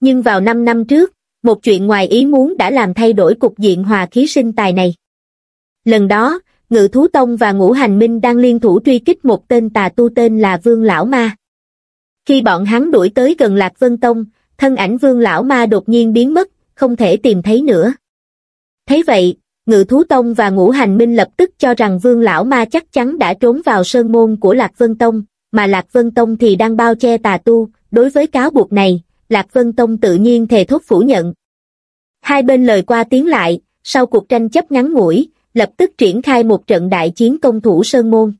Nhưng vào 5 năm trước, một chuyện ngoài ý muốn đã làm thay đổi cục diện hòa khí sinh tài này. Lần đó, Ngự Thú Tông và Ngũ Hành Minh đang liên thủ truy kích một tên tà tu tên là Vương Lão Ma. Khi bọn hắn đuổi tới gần Lạc Vân Tông, thân ảnh Vương Lão Ma đột nhiên biến mất, không thể tìm thấy nữa. Thấy vậy, Ngự Thú Tông và Ngũ Hành Minh lập tức cho rằng Vương Lão Ma chắc chắn đã trốn vào sơn môn của Lạc Vân Tông, mà Lạc Vân Tông thì đang bao che tà tu, đối với cáo buộc này, Lạc Vân Tông tự nhiên thề thốt phủ nhận. Hai bên lời qua tiếng lại, sau cuộc tranh chấp ngắn ngủi, lập tức triển khai một trận đại chiến công thủ Sơn Môn.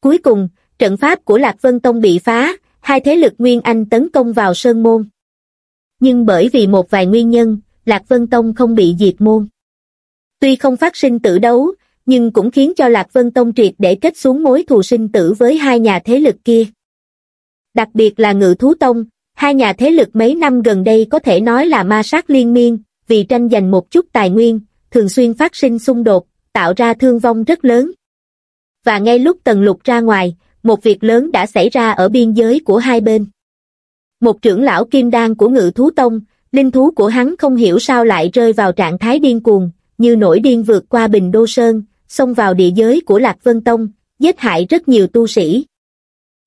Cuối cùng, trận pháp của Lạc Vân Tông bị phá, hai thế lực Nguyên Anh tấn công vào Sơn Môn. Nhưng bởi vì một vài nguyên nhân, Lạc Vân Tông không bị diệt môn. Tuy không phát sinh tử đấu, nhưng cũng khiến cho Lạc Vân Tông triệt để kết xuống mối thù sinh tử với hai nhà thế lực kia. Đặc biệt là Ngự Thú Tông, hai nhà thế lực mấy năm gần đây có thể nói là ma sát liên miên, vì tranh giành một chút tài nguyên, thường xuyên phát sinh xung đột, tạo ra thương vong rất lớn. Và ngay lúc Tần Lục ra ngoài, một việc lớn đã xảy ra ở biên giới của hai bên. Một trưởng lão kim đan của ngự thú tông, linh thú của hắn không hiểu sao lại rơi vào trạng thái điên cuồng, như nổi điên vượt qua Bình Đô Sơn, xông vào địa giới của Lạc Vân Tông, giết hại rất nhiều tu sĩ.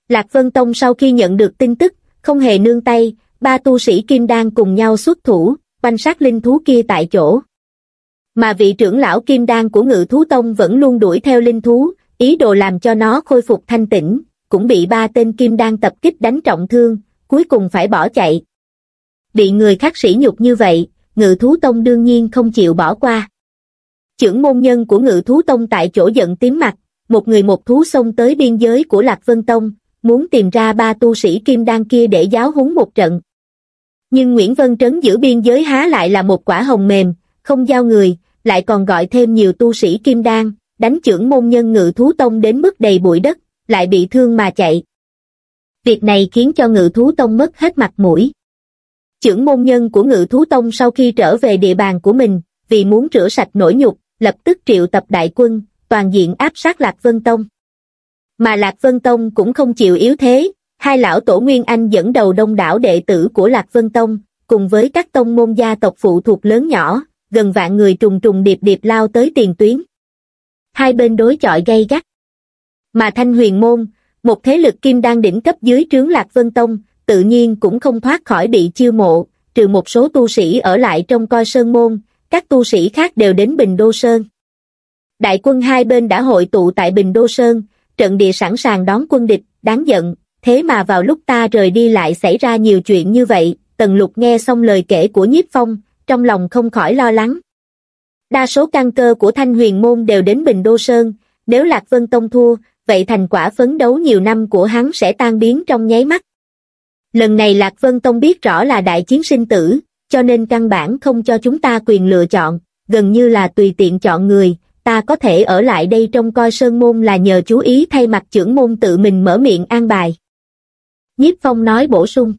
Lạc Vân Tông sau khi nhận được tin tức, không hề nương tay, ba tu sĩ kim đan cùng nhau xuất thủ, banh sát linh thú kia tại chỗ. Mà vị trưởng lão kim đan của ngự thú tông vẫn luôn đuổi theo linh thú, ý đồ làm cho nó khôi phục thanh tĩnh, cũng bị ba tên kim đan tập kích đánh trọng thương, cuối cùng phải bỏ chạy. Bị người khác sỉ nhục như vậy, ngự thú tông đương nhiên không chịu bỏ qua. Trưởng môn nhân của ngự thú tông tại chỗ giận tím mặt, một người một thú xông tới biên giới của Lạc Vân Tông, muốn tìm ra ba tu sĩ kim đan kia để giáo huấn một trận. Nhưng Nguyễn Vân Trấn giữ biên giới há lại là một quả hồng mềm, không giao người, lại còn gọi thêm nhiều tu sĩ kim đan, đánh trưởng môn nhân ngự thú tông đến mức đầy bụi đất, lại bị thương mà chạy. Việc này khiến cho ngự thú tông mất hết mặt mũi. Trưởng môn nhân của ngự thú tông sau khi trở về địa bàn của mình, vì muốn rửa sạch nỗi nhục, lập tức triệu tập đại quân, toàn diện áp sát Lạc Vân Tông. Mà Lạc Vân Tông cũng không chịu yếu thế, hai lão tổ Nguyên Anh dẫn đầu đông đảo đệ tử của Lạc Vân Tông, cùng với các tông môn gia tộc phụ thuộc lớn nhỏ, gần vạn người trùng trùng điệp điệp lao tới tiền tuyến. Hai bên đối chọi gay gắt. Mà Thanh Huyền Môn, một thế lực kim đan đỉnh cấp dưới trướng Lạc Vân Tông, tự nhiên cũng không thoát khỏi bị chiêu mộ, trừ một số tu sĩ ở lại trong coi sơn môn, các tu sĩ khác đều đến Bình Đô Sơn. Đại quân hai bên đã hội tụ tại Bình Đô Sơn, trận địa sẵn sàng đón quân địch, đáng giận, thế mà vào lúc ta rời đi lại xảy ra nhiều chuyện như vậy, Tần Lục nghe xong lời kể của Nhiếp Phong, trong lòng không khỏi lo lắng. Đa số căn cơ của Thanh Huyền Môn đều đến Bình Đô Sơn, nếu Lạc Vân Tông thua, vậy thành quả phấn đấu nhiều năm của hắn sẽ tan biến trong nháy mắt. Lần này Lạc Vân Tông biết rõ là đại chiến sinh tử, cho nên căn bản không cho chúng ta quyền lựa chọn, gần như là tùy tiện chọn người, ta có thể ở lại đây trong coi sơn môn là nhờ chú ý thay mặt trưởng môn tự mình mở miệng an bài. Nhiếp Phong nói bổ sung.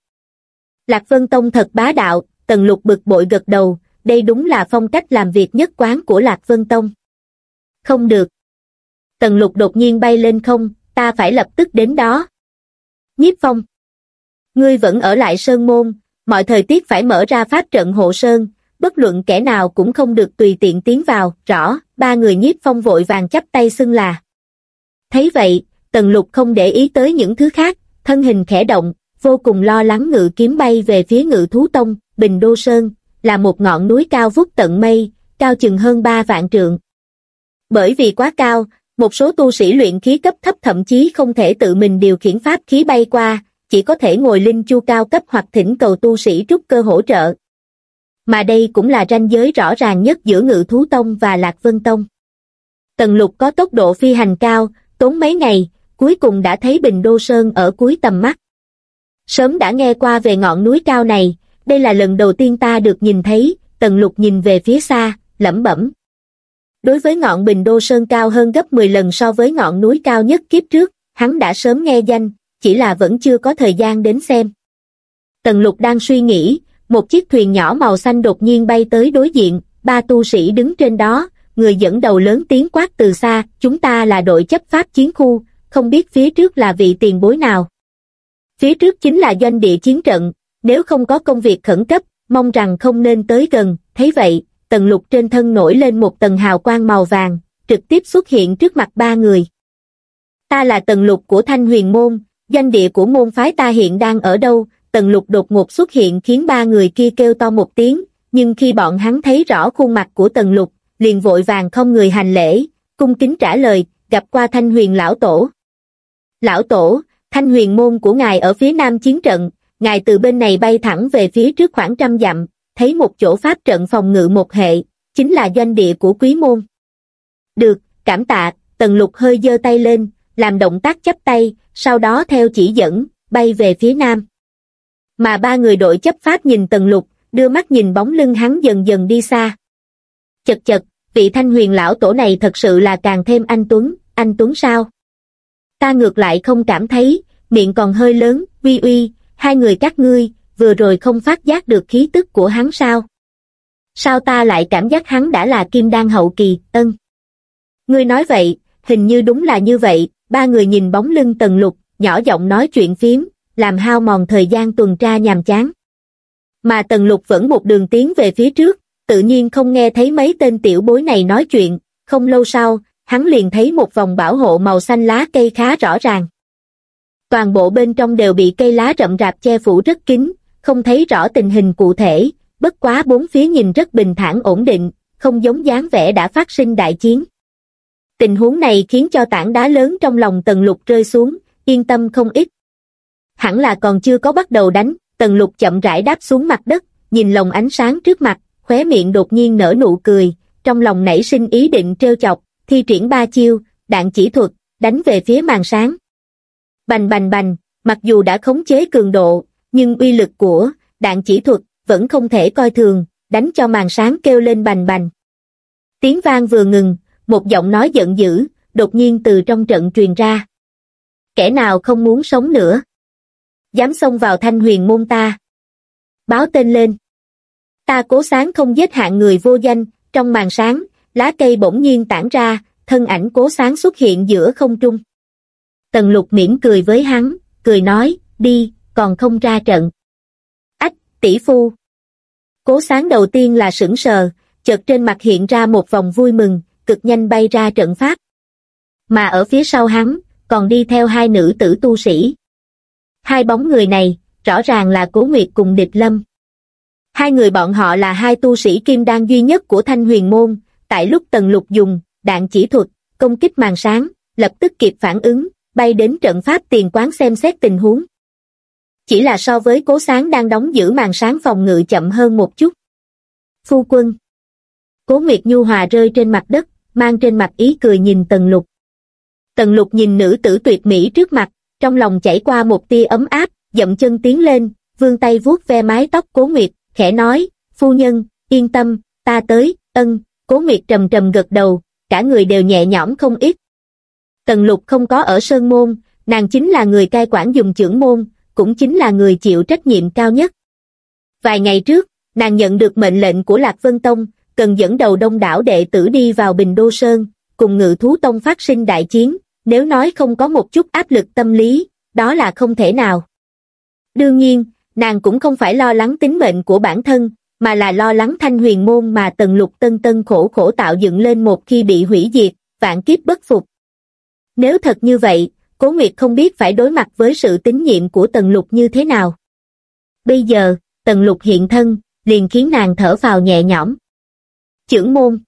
Lạc Vân Tông thật bá đạo, Tần Lục bực bội gật đầu, đây đúng là phong cách làm việc nhất quán của Lạc Vân Tông. Không được. Tần Lục đột nhiên bay lên không, ta phải lập tức đến đó. Nhiếp Phong. Ngươi vẫn ở lại Sơn Môn, mọi thời tiết phải mở ra pháp trận hộ Sơn, bất luận kẻ nào cũng không được tùy tiện tiến vào, rõ, ba người nhiếp phong vội vàng chắp tay xưng là. Thấy vậy, Tần Lục không để ý tới những thứ khác, thân hình khẽ động, vô cùng lo lắng ngự kiếm bay về phía ngự thú tông, Bình Đô Sơn, là một ngọn núi cao vút tận mây, cao chừng hơn ba vạn trượng. Bởi vì quá cao, một số tu sĩ luyện khí cấp thấp thậm chí không thể tự mình điều khiển pháp khí bay qua, chỉ có thể ngồi linh chu cao cấp hoặc thỉnh cầu tu sĩ trúc cơ hỗ trợ. Mà đây cũng là ranh giới rõ ràng nhất giữa Ngự Thú Tông và Lạc Vân Tông. Tần lục có tốc độ phi hành cao, tốn mấy ngày, cuối cùng đã thấy Bình Đô Sơn ở cuối tầm mắt. Sớm đã nghe qua về ngọn núi cao này, đây là lần đầu tiên ta được nhìn thấy, tần lục nhìn về phía xa, lẩm bẩm. Đối với ngọn Bình Đô Sơn cao hơn gấp 10 lần so với ngọn núi cao nhất kiếp trước, hắn đã sớm nghe danh, chỉ là vẫn chưa có thời gian đến xem. Tần lục đang suy nghĩ, một chiếc thuyền nhỏ màu xanh đột nhiên bay tới đối diện, ba tu sĩ đứng trên đó, người dẫn đầu lớn tiếng quát từ xa, chúng ta là đội chấp pháp chiến khu, không biết phía trước là vị tiền bối nào. Phía trước chính là doanh địa chiến trận, nếu không có công việc khẩn cấp, mong rằng không nên tới gần, thấy vậy, Tần lục trên thân nổi lên một tầng hào quang màu vàng, trực tiếp xuất hiện trước mặt ba người. Ta là Tần lục của thanh huyền môn, doanh địa của môn phái ta hiện đang ở đâu, tần lục đột ngột xuất hiện khiến ba người kia kêu to một tiếng, nhưng khi bọn hắn thấy rõ khuôn mặt của tần lục, liền vội vàng không người hành lễ, cung kính trả lời, gặp qua thanh huyền lão tổ. Lão tổ, thanh huyền môn của ngài ở phía nam chiến trận, ngài từ bên này bay thẳng về phía trước khoảng trăm dặm, thấy một chỗ pháp trận phòng ngự một hệ, chính là doanh địa của quý môn. Được, cảm tạ, tần lục hơi giơ tay lên, làm động tác chấp tay, sau đó theo chỉ dẫn, bay về phía nam mà ba người đội chấp pháp nhìn tần lục, đưa mắt nhìn bóng lưng hắn dần dần đi xa. Chật chật, vị thanh huyền lão tổ này thật sự là càng thêm anh Tuấn, anh Tuấn sao? Ta ngược lại không cảm thấy, miệng còn hơi lớn, uy uy, hai người các ngươi, vừa rồi không phát giác được khí tức của hắn sao? Sao ta lại cảm giác hắn đã là kim đan hậu kỳ, ân? Ngươi nói vậy, hình như đúng là như vậy, ba người nhìn bóng lưng tần lục, nhỏ giọng nói chuyện phím, làm hao mòn thời gian tuần tra nhàm chán. Mà Tần Lục vẫn một đường tiến về phía trước, tự nhiên không nghe thấy mấy tên tiểu bối này nói chuyện, không lâu sau, hắn liền thấy một vòng bảo hộ màu xanh lá cây khá rõ ràng. Toàn bộ bên trong đều bị cây lá rậm rạp che phủ rất kín, không thấy rõ tình hình cụ thể, bất quá bốn phía nhìn rất bình thản ổn định, không giống dáng vẻ đã phát sinh đại chiến. Tình huống này khiến cho tảng đá lớn trong lòng Tần Lục rơi xuống, yên tâm không ít, hẳn là còn chưa có bắt đầu đánh, tần lục chậm rãi đáp xuống mặt đất, nhìn lồng ánh sáng trước mặt, khóe miệng đột nhiên nở nụ cười, trong lòng nảy sinh ý định trêu chọc, thi triển ba chiêu, đạn chỉ thuật, đánh về phía màn sáng. Bành bành bành, mặc dù đã khống chế cường độ, nhưng uy lực của đạn chỉ thuật vẫn không thể coi thường, đánh cho màn sáng kêu lên bành bành. Tiếng vang vừa ngừng, một giọng nói giận dữ, đột nhiên từ trong trận truyền ra. Kẻ nào không muốn sống nữa? dám xông vào thanh huyền môn ta. Báo tên lên. Ta cố sáng không giết hạng người vô danh, trong màn sáng, lá cây bỗng nhiên tản ra, thân ảnh cố sáng xuất hiện giữa không trung. Tần lục mỉm cười với hắn, cười nói, đi, còn không ra trận. Ách, tỷ phu. Cố sáng đầu tiên là sững sờ, chợt trên mặt hiện ra một vòng vui mừng, cực nhanh bay ra trận pháp. Mà ở phía sau hắn, còn đi theo hai nữ tử tu sĩ. Hai bóng người này, rõ ràng là Cố Nguyệt cùng địch lâm. Hai người bọn họ là hai tu sĩ kim đan duy nhất của thanh huyền môn, tại lúc tần lục dùng, đạn chỉ thuật, công kích màn sáng, lập tức kịp phản ứng, bay đến trận pháp tiền quán xem xét tình huống. Chỉ là so với cố sáng đang đóng giữ màn sáng phòng ngự chậm hơn một chút. Phu quân Cố Nguyệt Nhu Hòa rơi trên mặt đất, mang trên mặt ý cười nhìn tần lục. Tần lục nhìn nữ tử tuyệt mỹ trước mặt, trong lòng chảy qua một tia ấm áp, dậm chân tiến lên, vươn tay vuốt ve mái tóc cố nguyệt, khẽ nói, phu nhân, yên tâm, ta tới, ân, cố nguyệt trầm trầm gật đầu, cả người đều nhẹ nhõm không ít. Tần lục không có ở Sơn Môn, nàng chính là người cai quản dùng trưởng môn, cũng chính là người chịu trách nhiệm cao nhất. Vài ngày trước, nàng nhận được mệnh lệnh của Lạc Vân Tông, cần dẫn đầu đông đảo đệ tử đi vào Bình Đô Sơn, cùng ngự thú tông phát sinh đại chiến, nếu nói không có một chút áp lực tâm lý, đó là không thể nào. Đương nhiên, nàng cũng không phải lo lắng tính mệnh của bản thân, mà là lo lắng thanh huyền môn mà tần lục tân tân khổ khổ tạo dựng lên một khi bị hủy diệt, vạn kiếp bất phục. Nếu thật như vậy, Cố Nguyệt không biết phải đối mặt với sự tín nhiệm của tần lục như thế nào. Bây giờ, tần lục hiện thân, liền khiến nàng thở vào nhẹ nhõm. Chưởng môn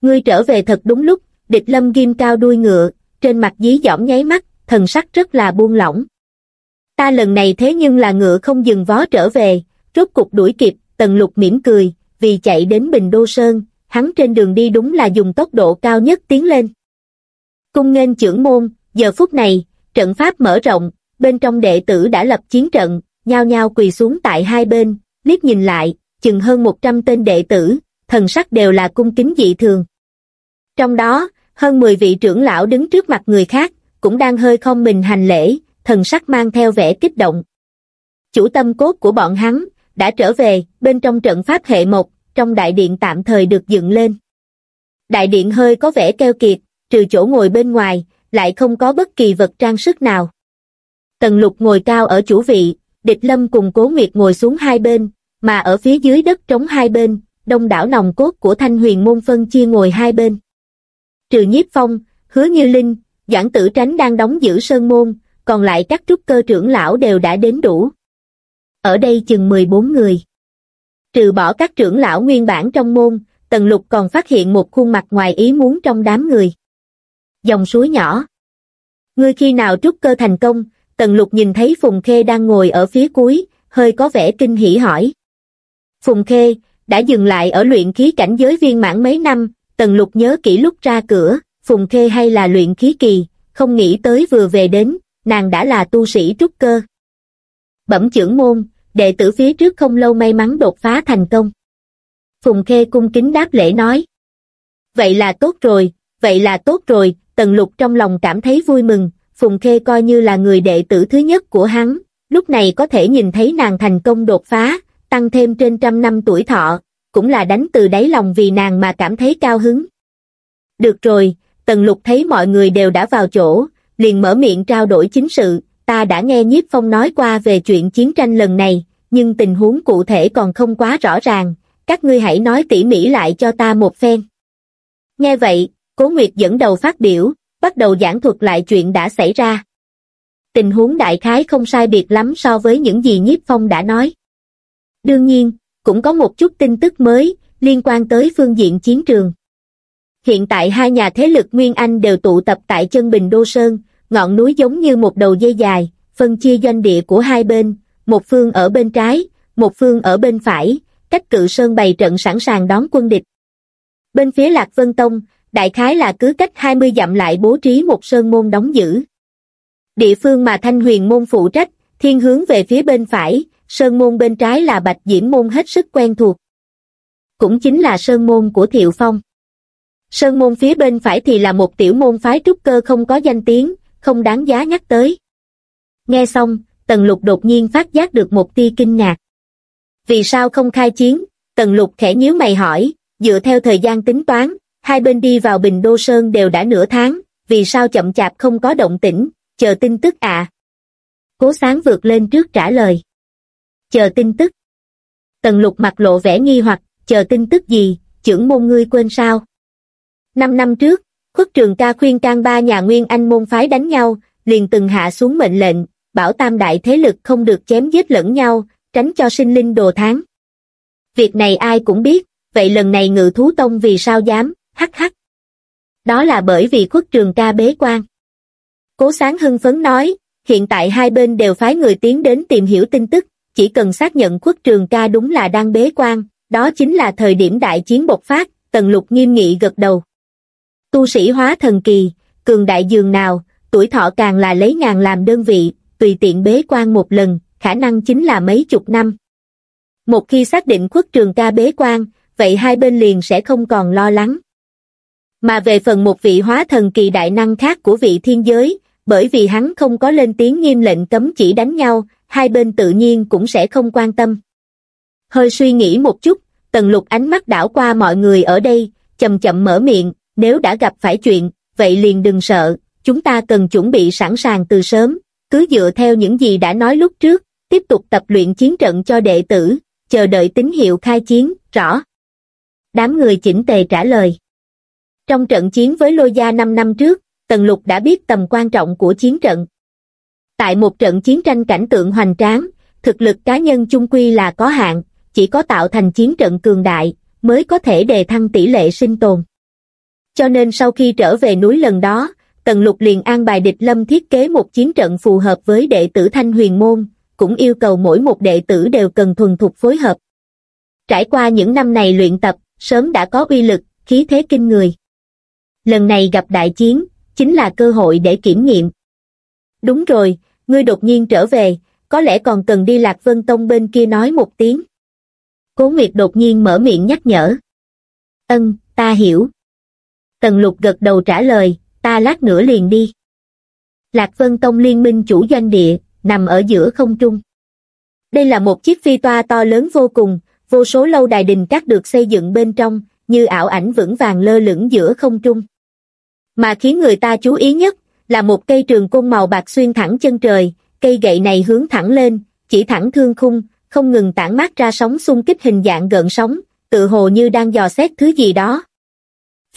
Ngươi trở về thật đúng lúc, địch lâm ghim cao đuôi ngựa, trên mặt dí dỏm nháy mắt, thần sắc rất là buông lỏng. Ta lần này thế nhưng là ngựa không dừng vó trở về, rốt cục đuổi kịp, tần lục mỉm cười, vì chạy đến Bình Đô Sơn, hắn trên đường đi đúng là dùng tốc độ cao nhất tiến lên. Cung nghênh trưởng môn, giờ phút này, trận pháp mở rộng, bên trong đệ tử đã lập chiến trận, nhao nhao quỳ xuống tại hai bên, liếc nhìn lại, chừng hơn 100 tên đệ tử, thần sắc đều là cung kính dị thường. Trong đó, hơn 10 vị trưởng lão đứng trước mặt người khác, cũng đang hơi không mình hành lễ, thần sắc mang theo vẻ kích động. Chủ tâm cốt của bọn hắn, đã trở về, bên trong trận pháp hệ một, trong đại điện tạm thời được dựng lên. Đại điện hơi có vẻ keo kiệt, trừ chỗ ngồi bên ngoài, lại không có bất kỳ vật trang sức nào. Tần lục ngồi cao ở chủ vị, địch lâm cùng cố nguyệt ngồi xuống hai bên, mà ở phía dưới đất trống hai bên, đông đảo nòng cốt của thanh huyền môn phân chia ngồi hai bên. Trừ nhiếp phong, hứa như linh, doãn tử tránh đang đóng giữ sơn môn, còn lại các trúc cơ trưởng lão đều đã đến đủ. Ở đây chừng 14 người. Trừ bỏ các trưởng lão nguyên bản trong môn, Tần Lục còn phát hiện một khuôn mặt ngoài ý muốn trong đám người. Dòng suối nhỏ. Ngươi khi nào trúc cơ thành công, Tần Lục nhìn thấy Phùng Khê đang ngồi ở phía cuối, hơi có vẻ kinh hỉ hỏi. Phùng Khê, đã dừng lại ở luyện khí cảnh giới viên mãn mấy năm, Tần Lục nhớ kỹ lúc ra cửa, Phùng Khê hay là luyện khí kỳ, không nghĩ tới vừa về đến, nàng đã là tu sĩ trúc cơ. Bẩm trưởng môn, đệ tử phía trước không lâu may mắn đột phá thành công. Phùng Khê cung kính đáp lễ nói. Vậy là tốt rồi, vậy là tốt rồi, Tần Lục trong lòng cảm thấy vui mừng, Phùng Khê coi như là người đệ tử thứ nhất của hắn, lúc này có thể nhìn thấy nàng thành công đột phá, tăng thêm trên trăm năm tuổi thọ, cũng là đánh từ đáy lòng vì nàng mà cảm thấy cao hứng. Được rồi, Tần Lục thấy mọi người đều đã vào chỗ, liền mở miệng trao đổi chính sự, ta đã nghe Nhiếp Phong nói qua về chuyện chiến tranh lần này, nhưng tình huống cụ thể còn không quá rõ ràng, các ngươi hãy nói tỉ mỉ lại cho ta một phen. Nghe vậy, Cố Nguyệt dẫn đầu phát biểu, bắt đầu giảng thuật lại chuyện đã xảy ra. Tình huống đại khái không sai biệt lắm so với những gì Nhiếp Phong đã nói. Đương nhiên, cũng có một chút tin tức mới, liên quan tới phương diện chiến trường. Hiện tại hai nhà thế lực Nguyên Anh đều tụ tập tại chân Bình Đô Sơn, ngọn núi giống như một đầu dây dài, phân chia doanh địa của hai bên, một phương ở bên trái, một phương ở bên phải, cách cự sơn bày trận sẵn sàng đón quân địch. Bên phía Lạc Vân Tông, đại khái là cứ cách 20 dặm lại bố trí một sơn môn đóng giữ. Địa phương mà Thanh Huyền môn phụ trách, thiên hướng về phía bên phải, sơn môn bên trái là Bạch Diễm môn hết sức quen thuộc. Cũng chính là sơn môn của Thiệu Phong. Sơn môn phía bên phải thì là một tiểu môn phái trúc cơ không có danh tiếng, không đáng giá nhắc tới. Nghe xong, Tần Lục đột nhiên phát giác được một tia kinh ngạc. Vì sao không khai chiến? Tần Lục khẽ nhíu mày hỏi, dựa theo thời gian tính toán, hai bên đi vào Bình Đô Sơn đều đã nửa tháng, vì sao chậm chạp không có động tĩnh, chờ tin tức à? Cố sáng vượt lên trước trả lời. Chờ tin tức. Tần Lục mặt lộ vẻ nghi hoặc, chờ tin tức gì, trưởng môn ngươi quên sao? Năm năm trước, khuất trường ca khuyên can ba nhà nguyên anh môn phái đánh nhau, liền từng hạ xuống mệnh lệnh, bảo tam đại thế lực không được chém giết lẫn nhau, tránh cho sinh linh đồ tháng. Việc này ai cũng biết, vậy lần này ngự thú tông vì sao dám, hắc hắc. Đó là bởi vì khuất trường ca bế quan. Cố sáng hưng phấn nói, hiện tại hai bên đều phái người tiến đến tìm hiểu tin tức, chỉ cần xác nhận khuất trường ca đúng là đang bế quan, đó chính là thời điểm đại chiến bộc phát, tần lục nghiêm nghị gật đầu tu sĩ hóa thần kỳ, cường đại dường nào, tuổi thọ càng là lấy ngàn làm đơn vị, tùy tiện bế quan một lần, khả năng chính là mấy chục năm. Một khi xác định khuất trường ca bế quan, vậy hai bên liền sẽ không còn lo lắng. Mà về phần một vị hóa thần kỳ đại năng khác của vị thiên giới, bởi vì hắn không có lên tiếng nghiêm lệnh cấm chỉ đánh nhau, hai bên tự nhiên cũng sẽ không quan tâm. Hơi suy nghĩ một chút, tần lục ánh mắt đảo qua mọi người ở đây, chậm chậm mở miệng, nếu đã gặp phải chuyện, vậy liền đừng sợ, chúng ta cần chuẩn bị sẵn sàng từ sớm, cứ dựa theo những gì đã nói lúc trước, tiếp tục tập luyện chiến trận cho đệ tử, chờ đợi tín hiệu khai chiến, rõ. Đám người chỉnh tề trả lời. Trong trận chiến với Lôi Gia 5 năm trước, Tần Lục đã biết tầm quan trọng của chiến trận. Tại một trận chiến tranh cảnh tượng hoành tráng, thực lực cá nhân chung quy là có hạn, chỉ có tạo thành chiến trận cường đại, mới có thể đề thăng tỷ lệ sinh tồn. Cho nên sau khi trở về núi lần đó, Tần Lục liền an bài địch lâm thiết kế một chiến trận phù hợp với đệ tử Thanh Huyền Môn, cũng yêu cầu mỗi một đệ tử đều cần thuần thục phối hợp. Trải qua những năm này luyện tập, sớm đã có uy lực, khí thế kinh người. Lần này gặp đại chiến, chính là cơ hội để kiểm nghiệm. Đúng rồi, ngươi đột nhiên trở về, có lẽ còn cần đi Lạc Vân Tông bên kia nói một tiếng. Cố Nguyệt đột nhiên mở miệng nhắc nhở. Ân, ta hiểu. Tần lục gật đầu trả lời, ta lát nữa liền đi. Lạc Vân Tông liên minh chủ doanh địa, nằm ở giữa không trung. Đây là một chiếc phi toa to lớn vô cùng, vô số lâu đài đình các được xây dựng bên trong, như ảo ảnh vững vàng lơ lửng giữa không trung. Mà khiến người ta chú ý nhất, là một cây trường côn màu bạc xuyên thẳng chân trời, cây gậy này hướng thẳng lên, chỉ thẳng thương khung, không ngừng tản mát ra sóng xung kích hình dạng gợn sóng, tự hồ như đang dò xét thứ gì đó.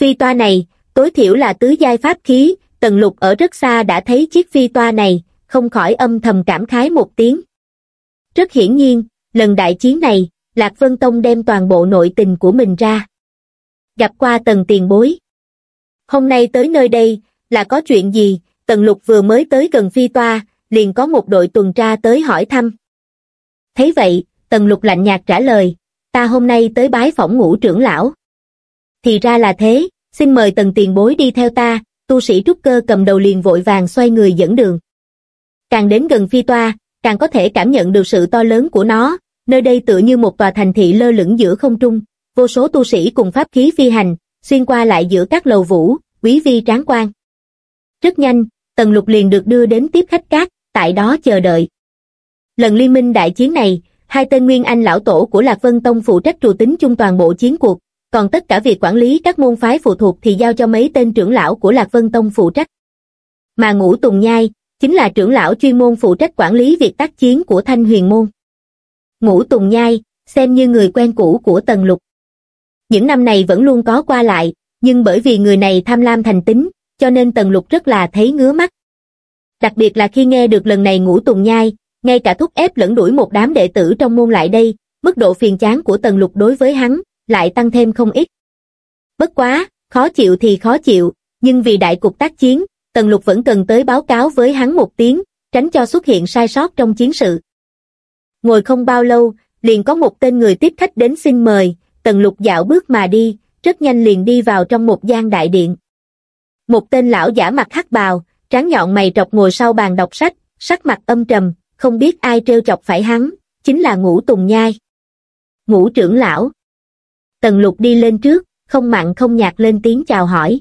Phi toa này, tối thiểu là tứ giai pháp khí, tần lục ở rất xa đã thấy chiếc phi toa này, không khỏi âm thầm cảm khái một tiếng. Rất hiển nhiên, lần đại chiến này, Lạc Vân Tông đem toàn bộ nội tình của mình ra. Gặp qua tần tiền bối. Hôm nay tới nơi đây, là có chuyện gì, tần lục vừa mới tới gần phi toa, liền có một đội tuần tra tới hỏi thăm. Thấy vậy, tần lục lạnh nhạt trả lời, ta hôm nay tới bái phỏng ngũ trưởng lão. Thì ra là thế, xin mời tần tiền bối đi theo ta, tu sĩ trúc cơ cầm đầu liền vội vàng xoay người dẫn đường. Càng đến gần phi toa, càng có thể cảm nhận được sự to lớn của nó, nơi đây tựa như một tòa thành thị lơ lửng giữa không trung, vô số tu sĩ cùng pháp khí phi hành, xuyên qua lại giữa các lầu vũ, quý vi tráng quan. Rất nhanh, Tần Lục liền được đưa đến tiếp khách cát, tại đó chờ đợi. Lần liên minh đại chiến này, hai tên Nguyên Anh lão tổ của Lạc Vân Tông phụ trách trù tính chung toàn bộ chiến cuộc, còn tất cả việc quản lý các môn phái phụ thuộc thì giao cho mấy tên trưởng lão của Lạc Vân Tông phụ trách. Mà Ngũ Tùng Nhai, chính là trưởng lão chuyên môn phụ trách quản lý việc tác chiến của Thanh Huyền Môn. Ngũ Tùng Nhai, xem như người quen cũ của Tần Lục. Những năm này vẫn luôn có qua lại, nhưng bởi vì người này tham lam thành tính, cho nên Tần Lục rất là thấy ngứa mắt. Đặc biệt là khi nghe được lần này Ngũ Tùng Nhai, ngay cả thúc ép lẫn đuổi một đám đệ tử trong môn lại đây, mức độ phiền chán của Tần Lục đối với hắn, lại tăng thêm không ít. Bất quá, khó chịu thì khó chịu, nhưng vì đại cục tác chiến, Tần Lục vẫn cần tới báo cáo với hắn một tiếng, tránh cho xuất hiện sai sót trong chiến sự. Ngồi không bao lâu, liền có một tên người tiếp khách đến xin mời, Tần Lục dạo bước mà đi, rất nhanh liền đi vào trong một gian đại điện. Một tên lão giả mặt hắc bào, tráng nhọn mày trọc ngồi sau bàn đọc sách, sắc mặt âm trầm, không biết ai trêu chọc phải hắn, chính là ngũ tùng nhai. Ngũ trưởng lão. Tần lục đi lên trước, không mặn không nhạt lên tiếng chào hỏi.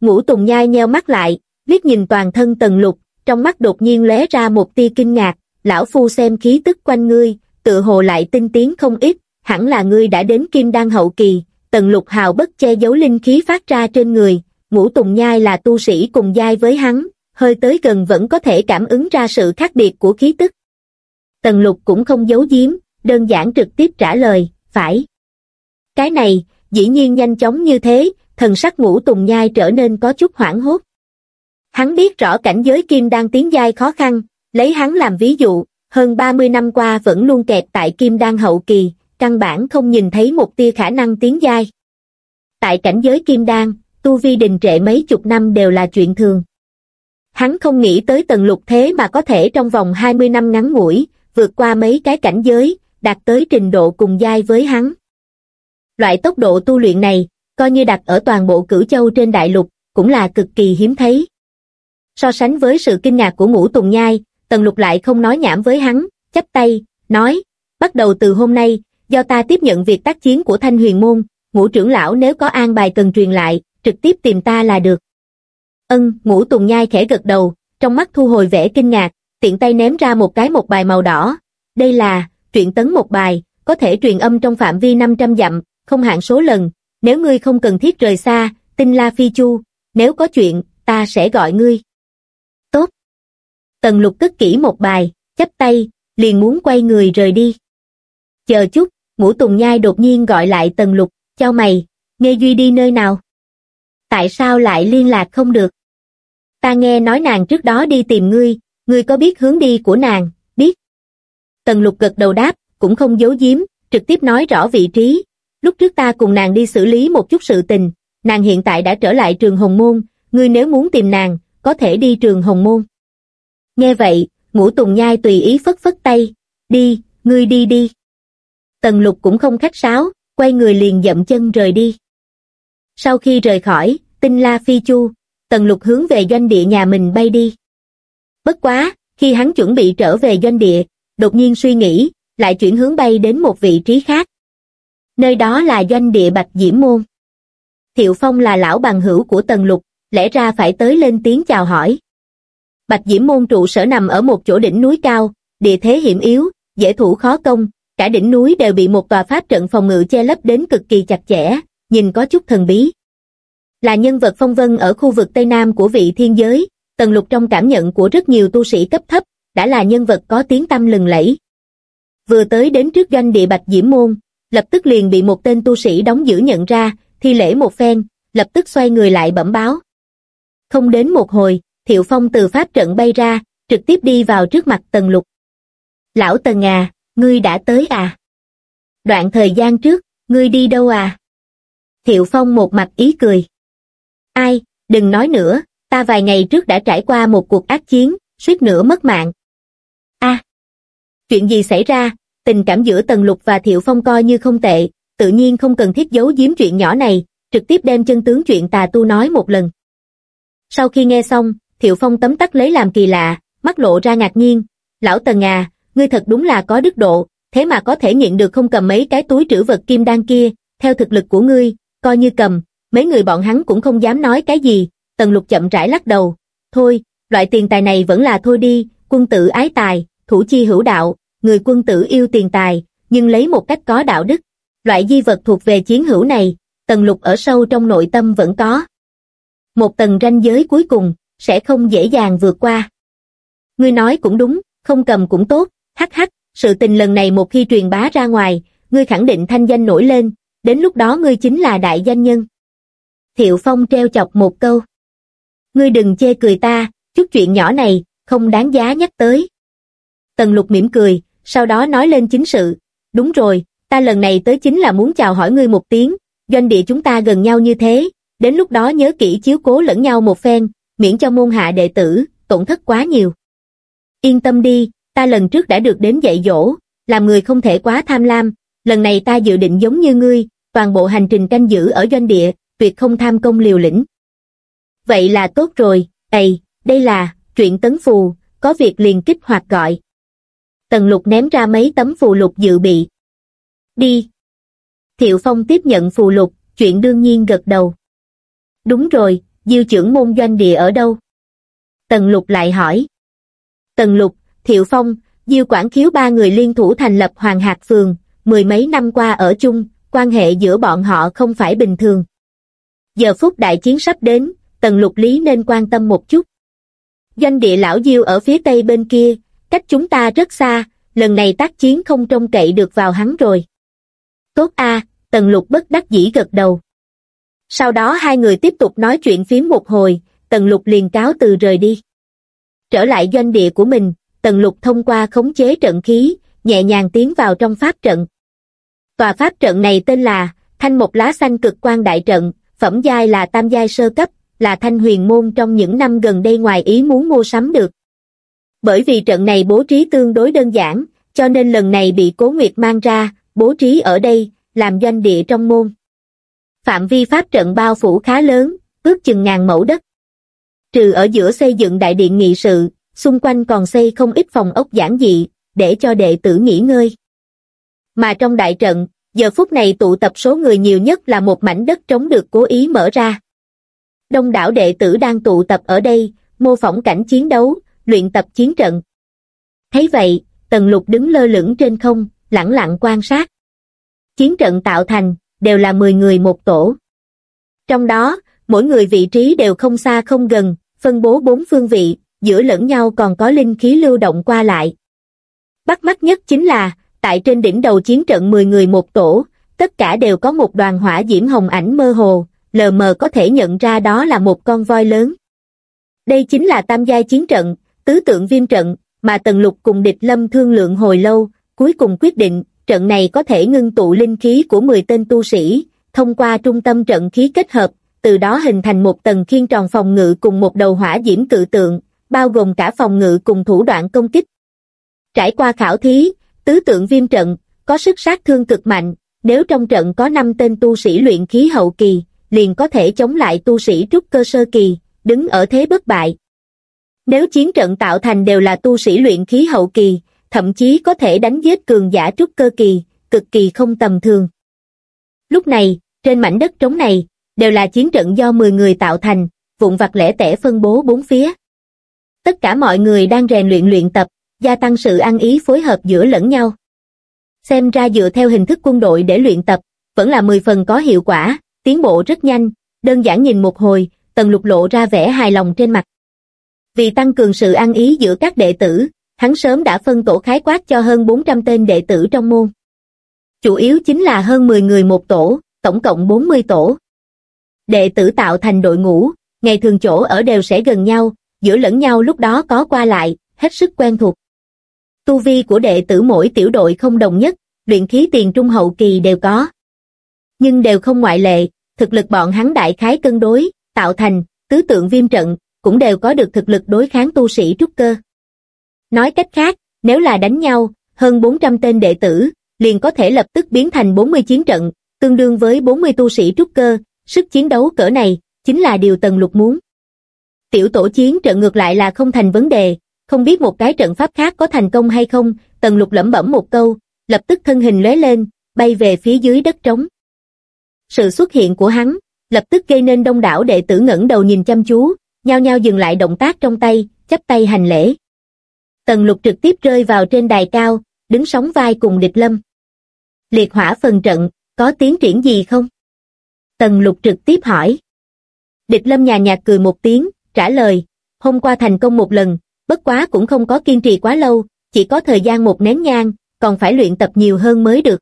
Ngũ tùng nhai nheo mắt lại, liếc nhìn toàn thân tần lục, trong mắt đột nhiên lóe ra một tia kinh ngạc, lão phu xem khí tức quanh ngươi, tự hồ lại tinh tiến không ít, hẳn là ngươi đã đến kim đan hậu kỳ, tần lục hào bất che giấu linh khí phát ra trên người, ngũ tùng nhai là tu sĩ cùng giai với hắn, hơi tới gần vẫn có thể cảm ứng ra sự khác biệt của khí tức. Tần lục cũng không giấu giếm, đơn giản trực tiếp trả lời, phải. Cái này, dĩ nhiên nhanh chóng như thế, thần sắc ngũ tùng nhai trở nên có chút hoảng hốt. Hắn biết rõ cảnh giới kim đang tiến giai khó khăn, lấy hắn làm ví dụ, hơn 30 năm qua vẫn luôn kẹt tại kim đan hậu kỳ, căn bản không nhìn thấy một tia khả năng tiến giai. Tại cảnh giới kim đan, tu vi đình trệ mấy chục năm đều là chuyện thường. Hắn không nghĩ tới tần lục thế mà có thể trong vòng 20 năm ngắn ngủi, vượt qua mấy cái cảnh giới, đạt tới trình độ cùng giai với hắn. Loại tốc độ tu luyện này, coi như đặt ở toàn bộ cửu châu trên đại lục, cũng là cực kỳ hiếm thấy. So sánh với sự kinh ngạc của ngũ Tùng Nhai, Tần Lục lại không nói nhảm với hắn, chắp tay, nói, bắt đầu từ hôm nay, do ta tiếp nhận việc tác chiến của Thanh Huyền Môn, ngũ trưởng lão nếu có an bài cần truyền lại, trực tiếp tìm ta là được. Ân, ngũ Tùng Nhai khẽ gật đầu, trong mắt thu hồi vẻ kinh ngạc, tiện tay ném ra một cái một bài màu đỏ. Đây là, truyện tấn một bài, có thể truyền âm trong phạm vi 500 dặm, không hạn số lần, nếu ngươi không cần thiết rời xa, tinh la phi chu, nếu có chuyện, ta sẽ gọi ngươi. Tốt. Tần lục cất kỹ một bài, chấp tay, liền muốn quay người rời đi. Chờ chút, ngũ tùng nhai đột nhiên gọi lại tần lục, cho mày, nghe Duy đi nơi nào? Tại sao lại liên lạc không được? Ta nghe nói nàng trước đó đi tìm ngươi, ngươi có biết hướng đi của nàng, biết. Tần lục gật đầu đáp, cũng không giấu giếm, trực tiếp nói rõ vị trí. Lúc trước ta cùng nàng đi xử lý một chút sự tình, nàng hiện tại đã trở lại trường Hồng Môn, ngươi nếu muốn tìm nàng, có thể đi trường Hồng Môn. Nghe vậy, ngũ tùng nhai tùy ý phất phất tay, đi, ngươi đi đi. Tần lục cũng không khách sáo, quay người liền dậm chân rời đi. Sau khi rời khỏi, tinh la phi chu, tần lục hướng về doanh địa nhà mình bay đi. Bất quá, khi hắn chuẩn bị trở về doanh địa, đột nhiên suy nghĩ, lại chuyển hướng bay đến một vị trí khác. Nơi đó là doanh địa Bạch Diễm Môn. Thiệu Phong là lão bằng hữu của Tần Lục, lẽ ra phải tới lên tiếng chào hỏi. Bạch Diễm Môn trụ sở nằm ở một chỗ đỉnh núi cao, địa thế hiểm yếu, dễ thủ khó công, cả đỉnh núi đều bị một tòa pháp trận phòng ngự che lấp đến cực kỳ chặt chẽ, nhìn có chút thần bí. Là nhân vật phong vân ở khu vực Tây Nam của vị thiên giới, Tần Lục trong cảm nhận của rất nhiều tu sĩ cấp thấp, đã là nhân vật có tiếng tăm lừng lẫy. Vừa tới đến trước doanh địa Bạch Diễm Môn, lập tức liền bị một tên tu sĩ đóng giữ nhận ra, thi lễ một phen, lập tức xoay người lại bẩm báo. Không đến một hồi, Thiệu Phong từ pháp trận bay ra, trực tiếp đi vào trước mặt Tần Lục. Lão Tần à, ngươi đã tới à? Đoạn thời gian trước, ngươi đi đâu à? Thiệu Phong một mặt ý cười. Ai, đừng nói nữa, ta vài ngày trước đã trải qua một cuộc ác chiến, suýt nữa mất mạng. a chuyện gì xảy ra, tình cảm giữa Tần Lục và Thiệu Phong coi như không tệ, tự nhiên không cần thiết giấu giếm chuyện nhỏ này, trực tiếp đem chân tướng chuyện tà tu nói một lần. Sau khi nghe xong, Thiệu Phong tấm tắc lấy làm kỳ lạ, mắt lộ ra ngạc nhiên, lão Tần à, ngươi thật đúng là có đức độ, thế mà có thể nhận được không cầm mấy cái túi trữ vật kim đan kia, theo thực lực của ngươi, coi như cầm, mấy người bọn hắn cũng không dám nói cái gì, Tần Lục chậm rãi lắc đầu, thôi, loại tiền tài này vẫn là thôi đi, quân tử ái tài, thủ chi hữu đạo, người quân tử yêu tiền tài, nhưng lấy một cách có đạo đức. Loại di vật thuộc về chiến hữu này, tần lục ở sâu trong nội tâm vẫn có. Một tầng ranh giới cuối cùng, sẽ không dễ dàng vượt qua. Ngươi nói cũng đúng, không cầm cũng tốt, hắc hắc, sự tình lần này một khi truyền bá ra ngoài, ngươi khẳng định thanh danh nổi lên, đến lúc đó ngươi chính là đại danh nhân. Thiệu Phong treo chọc một câu. Ngươi đừng chê cười ta, chút chuyện nhỏ này, không đáng giá nhắc tới. Tần lục mỉm cười, sau đó nói lên chính sự. Đúng rồi, ta lần này tới chính là muốn chào hỏi ngươi một tiếng, doanh địa chúng ta gần nhau như thế, đến lúc đó nhớ kỹ chiếu cố lẫn nhau một phen, miễn cho môn hạ đệ tử, tổn thất quá nhiều. Yên tâm đi, ta lần trước đã được đến dạy dỗ, làm người không thể quá tham lam, lần này ta dự định giống như ngươi, toàn bộ hành trình canh giữ ở doanh địa, tuyệt không tham công liều lĩnh. Vậy là tốt rồi, ầy, đây là, chuyện tấn phù, có việc liền kích hoạt gọi. Tần lục ném ra mấy tấm phù lục dự bị. Đi. Thiệu Phong tiếp nhận phù lục, chuyện đương nhiên gật đầu. Đúng rồi, diêu trưởng môn doanh địa ở đâu? Tần lục lại hỏi. Tần lục, Thiệu Phong, diêu quảng khiếu ba người liên thủ thành lập Hoàng Hạc Phường, mười mấy năm qua ở chung, quan hệ giữa bọn họ không phải bình thường. Giờ phút đại chiến sắp đến, Tần Lục Lý nên quan tâm một chút. Doanh địa lão diêu ở phía tây bên kia, cách chúng ta rất xa, lần này tác chiến không trông cậy được vào hắn rồi. Tốt a, Tần Lục bất đắc dĩ gật đầu. Sau đó hai người tiếp tục nói chuyện phím một hồi, Tần Lục liền cáo từ rời đi. Trở lại doanh địa của mình, Tần Lục thông qua khống chế trận khí, nhẹ nhàng tiến vào trong pháp trận. Tòa pháp trận này tên là Thanh Một Lá Xanh Cực Quan Đại Trận, phẩm giai là tam giai sơ cấp, là thanh huyền môn trong những năm gần đây ngoài ý muốn mua sắm được. Bởi vì trận này bố trí tương đối đơn giản, cho nên lần này bị Cố Nguyệt mang ra, bố trí ở đây, làm doanh địa trong môn. Phạm vi pháp trận bao phủ khá lớn, ước chừng ngàn mẫu đất. Trừ ở giữa xây dựng đại điện nghị sự, xung quanh còn xây không ít phòng ốc giản dị, để cho đệ tử nghỉ ngơi. Mà trong đại trận, giờ phút này tụ tập số người nhiều nhất là một mảnh đất trống được cố ý mở ra. Đông đảo đệ tử đang tụ tập ở đây, mô phỏng cảnh chiến đấu, luyện tập chiến trận. Thấy vậy, Tần Lục đứng lơ lửng trên không, lẳng lặng quan sát. Chiến trận tạo thành, đều là 10 người một tổ. Trong đó, mỗi người vị trí đều không xa không gần, phân bố bốn phương vị, giữa lẫn nhau còn có linh khí lưu động qua lại. Bắt mắt nhất chính là, tại trên đỉnh đầu chiến trận 10 người một tổ, tất cả đều có một đoàn hỏa diễm hồng ảnh mơ hồ, lờ mờ có thể nhận ra đó là một con voi lớn. Đây chính là tam giai chiến trận, tứ tượng viêm trận, mà Tần Lục cùng địch lâm thương lượng hồi lâu, cuối cùng quyết định, trận này có thể ngưng tụ linh khí của 10 tên tu sĩ, thông qua trung tâm trận khí kết hợp, từ đó hình thành một tầng khiên tròn phòng ngự cùng một đầu hỏa diễm cự tượng, bao gồm cả phòng ngự cùng thủ đoạn công kích. Trải qua khảo thí, tứ tượng viêm trận, có sức sát thương cực mạnh, nếu trong trận có 5 tên tu sĩ luyện khí hậu kỳ, liền có thể chống lại tu sĩ trúc cơ sơ kỳ, đứng ở thế bất bại. Nếu chiến trận tạo thành đều là tu sĩ luyện khí hậu kỳ, thậm chí có thể đánh giết cường giả trúc cơ kỳ, cực kỳ không tầm thường. Lúc này, trên mảnh đất trống này, đều là chiến trận do 10 người tạo thành, vụn vặt lẻ tẻ phân bố bốn phía. Tất cả mọi người đang rèn luyện luyện tập, gia tăng sự ăn ý phối hợp giữa lẫn nhau. Xem ra dựa theo hình thức quân đội để luyện tập, vẫn là 10 phần có hiệu quả, tiến bộ rất nhanh, đơn giản nhìn một hồi, tần lục lộ ra vẻ hài lòng trên mặt. Vì tăng cường sự ăn ý giữa các đệ tử, hắn sớm đã phân tổ khái quát cho hơn 400 tên đệ tử trong môn. Chủ yếu chính là hơn 10 người một tổ, tổng cộng 40 tổ. Đệ tử tạo thành đội ngũ, ngày thường chỗ ở đều sẽ gần nhau, giữa lẫn nhau lúc đó có qua lại, hết sức quen thuộc. Tu vi của đệ tử mỗi tiểu đội không đồng nhất, luyện khí tiền trung hậu kỳ đều có. Nhưng đều không ngoại lệ, thực lực bọn hắn đại khái cân đối, tạo thành, tứ tượng viêm trận, cũng đều có được thực lực đối kháng tu sĩ trúc cơ. Nói cách khác, nếu là đánh nhau, hơn 400 tên đệ tử, liền có thể lập tức biến thành 40 chiến trận, tương đương với 40 tu sĩ trúc cơ, sức chiến đấu cỡ này, chính là điều Tần Lục muốn. Tiểu tổ chiến trận ngược lại là không thành vấn đề, không biết một cái trận pháp khác có thành công hay không, Tần Lục lẩm bẩm một câu, lập tức thân hình lóe lên, bay về phía dưới đất trống. Sự xuất hiện của hắn, lập tức gây nên đông đảo đệ tử ngẩng đầu nhìn chăm chú, nhao nhao dừng lại động tác trong tay, chắp tay hành lễ. Tần lục trực tiếp rơi vào trên đài cao, đứng sóng vai cùng địch lâm. Liệt hỏa phần trận, có tiến triển gì không? Tần lục trực tiếp hỏi. Địch lâm nhà nhạt cười một tiếng, trả lời, hôm qua thành công một lần, bất quá cũng không có kiên trì quá lâu, chỉ có thời gian một nén nhang, còn phải luyện tập nhiều hơn mới được.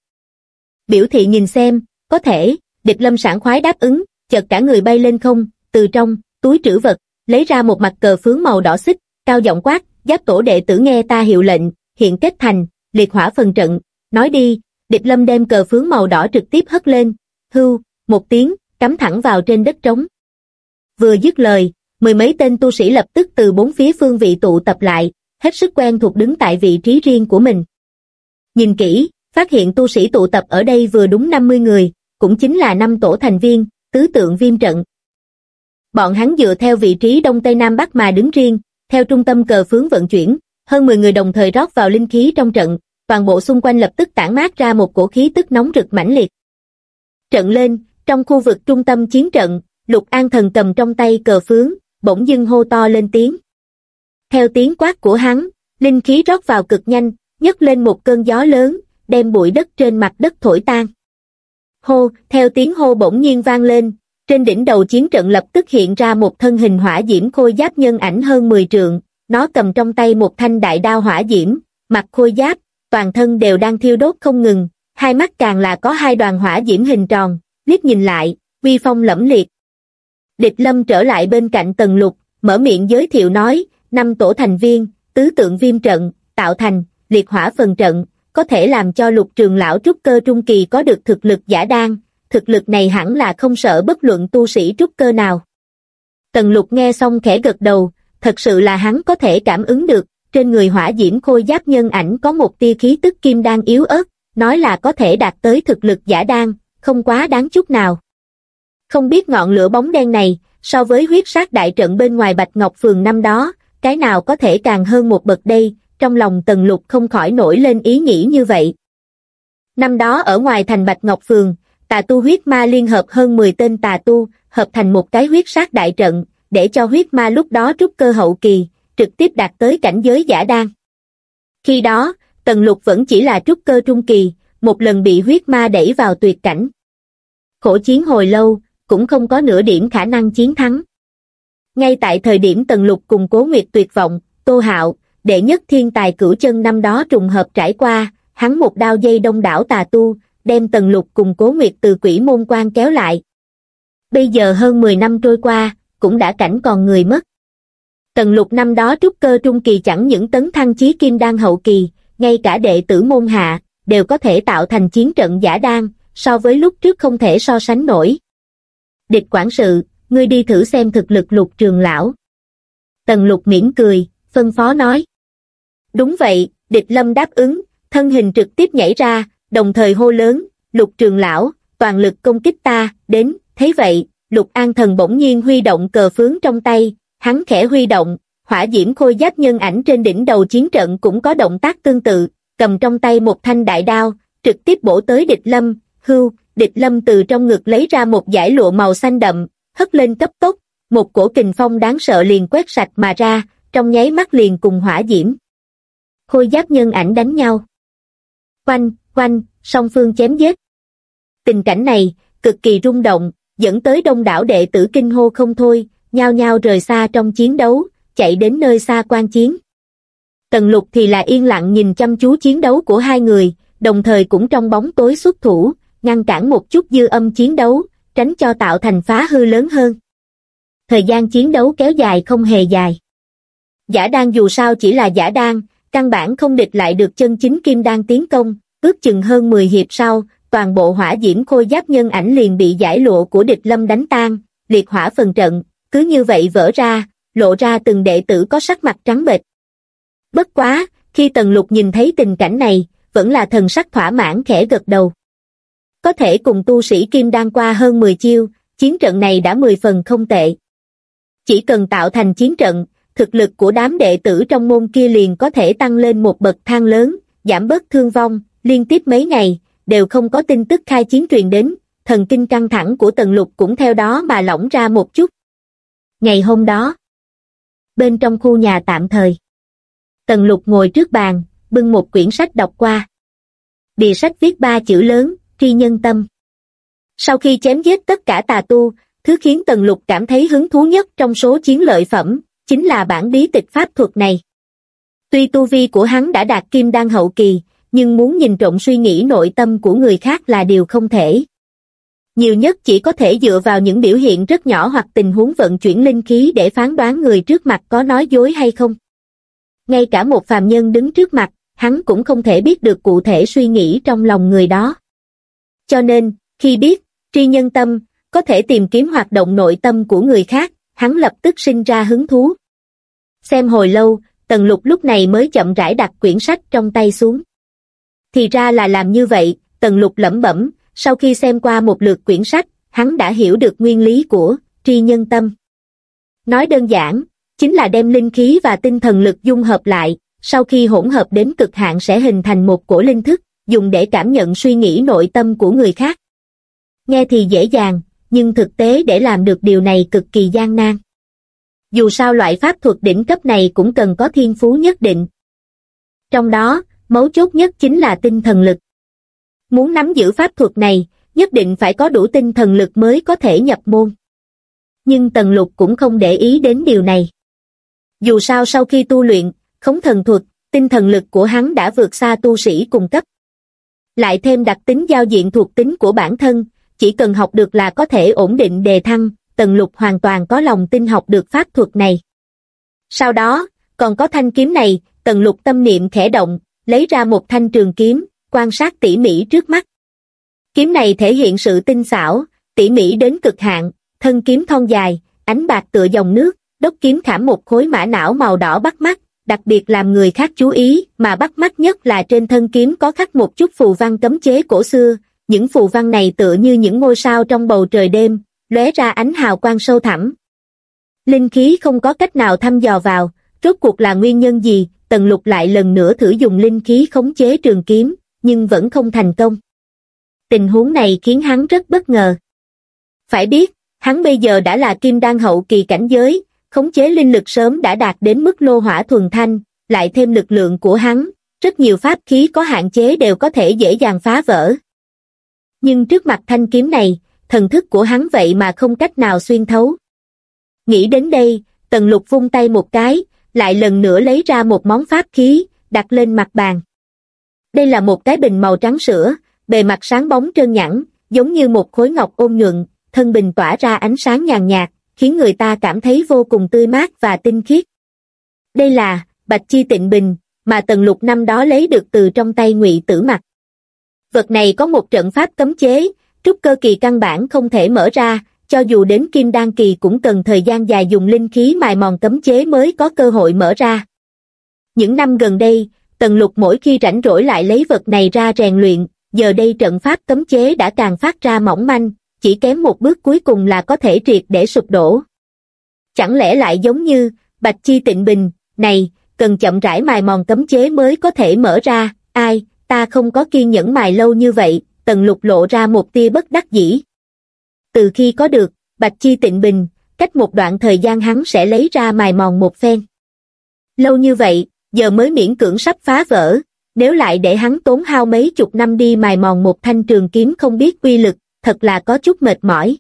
Biểu thị nhìn xem, có thể, địch lâm sảng khoái đáp ứng, chợt cả người bay lên không, từ trong, túi trữ vật, lấy ra một mặt cờ phướng màu đỏ xích, cao giọng quát, giáp tổ đệ tử nghe ta hiệu lệnh, hiện kết thành, liệt hỏa phần trận, nói đi, địch lâm đem cờ phướng màu đỏ trực tiếp hất lên, hưu, một tiếng, cắm thẳng vào trên đất trống. Vừa dứt lời, mười mấy tên tu sĩ lập tức từ bốn phía phương vị tụ tập lại, hết sức quen thuộc đứng tại vị trí riêng của mình. Nhìn kỹ, phát hiện tu sĩ tụ tập ở đây vừa đúng 50 người, cũng chính là năm tổ thành viên, tứ tượng viêm trận. Bọn hắn dựa theo vị trí đông tây nam bắc mà đứng riêng, theo trung tâm cờ phướng vận chuyển, hơn 10 người đồng thời rót vào linh khí trong trận, toàn bộ xung quanh lập tức tản mát ra một cổ khí tức nóng rực mãnh liệt. Trận lên, trong khu vực trung tâm chiến trận, Lục An Thần cầm trong tay cờ phướng, bỗng dưng hô to lên tiếng. Theo tiếng quát của hắn, linh khí rót vào cực nhanh, nhấc lên một cơn gió lớn, đem bụi đất trên mặt đất thổi tan. Hô, theo tiếng hô bỗng nhiên vang lên, trên đỉnh đầu chiến trận lập tức hiện ra một thân hình hỏa diễm khôi giáp nhân ảnh hơn 10 trượng, nó cầm trong tay một thanh đại đao hỏa diễm, mặt khôi giáp, toàn thân đều đang thiêu đốt không ngừng, hai mắt càng là có hai đoàn hỏa diễm hình tròn, liếc nhìn lại, uy phong lẫm liệt. Địch lâm trở lại bên cạnh tần lục, mở miệng giới thiệu nói, năm tổ thành viên, tứ tượng viêm trận, tạo thành, liệt hỏa phần trận, có thể làm cho lục trường lão trúc cơ trung kỳ có được thực lực giả đan, thực lực này hẳn là không sợ bất luận tu sĩ trúc cơ nào. Tần lục nghe xong khẽ gật đầu, thật sự là hắn có thể cảm ứng được, trên người hỏa diễm khôi giáp nhân ảnh có một tia khí tức kim đan yếu ớt, nói là có thể đạt tới thực lực giả đan, không quá đáng chút nào. Không biết ngọn lửa bóng đen này, so với huyết sát đại trận bên ngoài Bạch Ngọc Phường năm đó, cái nào có thể càng hơn một bậc đây, trong lòng Tần Lục không khỏi nổi lên ý nghĩ như vậy. Năm đó ở ngoài thành Bạch Ngọc Phường, tà tu huyết ma liên hợp hơn 10 tên tà tu, hợp thành một cái huyết sát đại trận, để cho huyết ma lúc đó trúc cơ hậu kỳ, trực tiếp đạt tới cảnh giới giả đan. Khi đó, Tần Lục vẫn chỉ là trúc cơ trung kỳ, một lần bị huyết ma đẩy vào tuyệt cảnh. Khổ chiến hồi lâu, cũng không có nửa điểm khả năng chiến thắng. Ngay tại thời điểm Tần Lục cùng Cố Nguyệt tuyệt vọng, Tô Hạo, đệ nhất thiên tài cửu chân năm đó trùng hợp trải qua, hắn một đao dây đông đảo tà tu, đem Tần Lục cùng Cố Nguyệt từ quỷ môn quan kéo lại. Bây giờ hơn 10 năm trôi qua, cũng đã cảnh còn người mất. Tần Lục năm đó trúc cơ trung kỳ chẳng những tấn thăng chí kim đan hậu kỳ, ngay cả đệ tử môn hạ, đều có thể tạo thành chiến trận giả đan, so với lúc trước không thể so sánh nổi. Địch quản sự, ngươi đi thử xem thực lực lục trường lão. Tần lục miễn cười, phân phó nói. Đúng vậy, địch lâm đáp ứng, thân hình trực tiếp nhảy ra, đồng thời hô lớn, lục trường lão, toàn lực công kích ta, đến, thấy vậy, lục an thần bỗng nhiên huy động cờ phướng trong tay, hắn khẽ huy động, hỏa diễm khôi giáp nhân ảnh trên đỉnh đầu chiến trận cũng có động tác tương tự, cầm trong tay một thanh đại đao, trực tiếp bổ tới địch lâm, hưu, địch lâm từ trong ngực lấy ra một giải lụa màu xanh đậm, hất lên cấp tốc, một cổ kình phong đáng sợ liền quét sạch mà ra, trong nháy mắt liền cùng hỏa diễm. Khôi giáp nhân ảnh đánh nhau. Quanh, quanh, song phương chém giết. Tình cảnh này, cực kỳ rung động, dẫn tới đông đảo đệ tử kinh hô không thôi, nhao nhao rời xa trong chiến đấu, chạy đến nơi xa quan chiến. Tần lục thì là yên lặng nhìn chăm chú chiến đấu của hai người, đồng thời cũng trong bóng tối xuất thủ, ngăn cản một chút dư âm chiến đấu, tránh cho tạo thành phá hư lớn hơn. Thời gian chiến đấu kéo dài không hề dài. Giả đan dù sao chỉ là giả đan, căn bản không địch lại được chân chính kim đan tiến công, ước chừng hơn 10 hiệp sau, toàn bộ hỏa diễm khôi giáp nhân ảnh liền bị giải lộ của địch lâm đánh tan, liệt hỏa phần trận, cứ như vậy vỡ ra, lộ ra từng đệ tử có sắc mặt trắng bệch. Bất quá, khi Tần Lục nhìn thấy tình cảnh này, vẫn là thần sắc thỏa mãn khẽ gật đầu. Có thể cùng tu sĩ Kim Đan qua hơn 10 chiêu, chiến trận này đã 10 phần không tệ. Chỉ cần tạo thành chiến trận, thực lực của đám đệ tử trong môn kia liền có thể tăng lên một bậc thang lớn, giảm bớt thương vong, liên tiếp mấy ngày, đều không có tin tức khai chiến truyền đến, thần kinh căng thẳng của Tần Lục cũng theo đó mà lỏng ra một chút. Ngày hôm đó, bên trong khu nhà tạm thời, Tần Lục ngồi trước bàn, bưng một quyển sách đọc qua. Bìa sách viết ba chữ lớn, tri nhân tâm. Sau khi chém giết tất cả tà tu, thứ khiến Tần Lục cảm thấy hứng thú nhất trong số chiến lợi phẩm, chính là bản bí tịch pháp thuật này. Tuy tu vi của hắn đã đạt kim đan hậu kỳ, nhưng muốn nhìn trộm suy nghĩ nội tâm của người khác là điều không thể. Nhiều nhất chỉ có thể dựa vào những biểu hiện rất nhỏ hoặc tình huống vận chuyển linh khí để phán đoán người trước mặt có nói dối hay không. Ngay cả một phàm nhân đứng trước mặt, hắn cũng không thể biết được cụ thể suy nghĩ trong lòng người đó. Cho nên, khi biết, tri nhân tâm, có thể tìm kiếm hoạt động nội tâm của người khác, hắn lập tức sinh ra hứng thú. Xem hồi lâu, Tần Lục lúc này mới chậm rãi đặt quyển sách trong tay xuống. Thì ra là làm như vậy, Tần Lục lẩm bẩm, sau khi xem qua một lượt quyển sách, hắn đã hiểu được nguyên lý của tri nhân tâm. Nói đơn giản, chính là đem linh khí và tinh thần lực dung hợp lại, sau khi hỗn hợp đến cực hạn sẽ hình thành một cổ linh thức, dùng để cảm nhận suy nghĩ nội tâm của người khác. Nghe thì dễ dàng, nhưng thực tế để làm được điều này cực kỳ gian nan. Dù sao loại pháp thuật đỉnh cấp này cũng cần có thiên phú nhất định. Trong đó, mấu chốt nhất chính là tinh thần lực. Muốn nắm giữ pháp thuật này, nhất định phải có đủ tinh thần lực mới có thể nhập môn. Nhưng Tần Lục cũng không để ý đến điều này. Dù sao sau khi tu luyện, khống thần thuật, tinh thần lực của hắn đã vượt xa tu sĩ cùng cấp. Lại thêm đặc tính giao diện thuộc tính của bản thân, chỉ cần học được là có thể ổn định đề thăng, Tần Lục hoàn toàn có lòng tin học được pháp thuật này. Sau đó, còn có thanh kiếm này, Tần Lục tâm niệm khẽ động, lấy ra một thanh trường kiếm, quan sát tỉ mỉ trước mắt. Kiếm này thể hiện sự tinh xảo, tỉ mỉ đến cực hạn, thân kiếm thon dài, ánh bạc tựa dòng nước, đốc kiếm khảm một khối mã não màu đỏ bắt mắt, đặc biệt làm người khác chú ý, mà bắt mắt nhất là trên thân kiếm có khắc một chút phù văn cấm chế cổ xưa, những phù văn này tựa như những ngôi sao trong bầu trời đêm, lóe ra ánh hào quang sâu thẳm, Linh khí không có cách nào thăm dò vào, rốt cuộc là nguyên nhân gì, tần lục lại lần nữa thử dùng linh khí khống chế trường kiếm, nhưng vẫn không thành công. Tình huống này khiến hắn rất bất ngờ. Phải biết, hắn bây giờ đã là kim đan hậu kỳ cảnh giới, khống chế linh lực sớm đã đạt đến mức lô hỏa thuần thanh, lại thêm lực lượng của hắn, rất nhiều pháp khí có hạn chế đều có thể dễ dàng phá vỡ. Nhưng trước mặt thanh kiếm này, thần thức của hắn vậy mà không cách nào xuyên thấu. Nghĩ đến đây, tần lục vung tay một cái, lại lần nữa lấy ra một món pháp khí, đặt lên mặt bàn. Đây là một cái bình màu trắng sữa, bề mặt sáng bóng trơn nhẵn, giống như một khối ngọc ôn nhuận, thân bình tỏa ra ánh sáng nhàn nhạt, khiến người ta cảm thấy vô cùng tươi mát và tinh khiết. Đây là Bạch Chi Tịnh Bình, mà Tần Lục năm đó lấy được từ trong tay Ngụy Tử Mặc. Vật này có một trận pháp cấm chế, trúc cơ kỳ căn bản không thể mở ra, cho dù đến kim đan kỳ cũng cần thời gian dài dùng linh khí mài mòn cấm chế mới có cơ hội mở ra. Những năm gần đây, Tần Lục mỗi khi rảnh rỗi lại lấy vật này ra rèn luyện, giờ đây trận pháp cấm chế đã càng phát ra mỏng manh, chỉ kém một bước cuối cùng là có thể triệt để sụp đổ. Chẳng lẽ lại giống như, Bạch Chi Tịnh Bình, này, cần chậm rãi mài mòn cấm chế mới có thể mở ra, ai, ta không có kiên nhẫn mài lâu như vậy, tần lục lộ ra một tia bất đắc dĩ. Từ khi có được, Bạch Chi Tịnh Bình, cách một đoạn thời gian hắn sẽ lấy ra mài mòn một phen. Lâu như vậy, giờ mới miễn cưỡng sắp phá vỡ, nếu lại để hắn tốn hao mấy chục năm đi mài mòn một thanh trường kiếm không biết uy lực, thật là có chút mệt mỏi.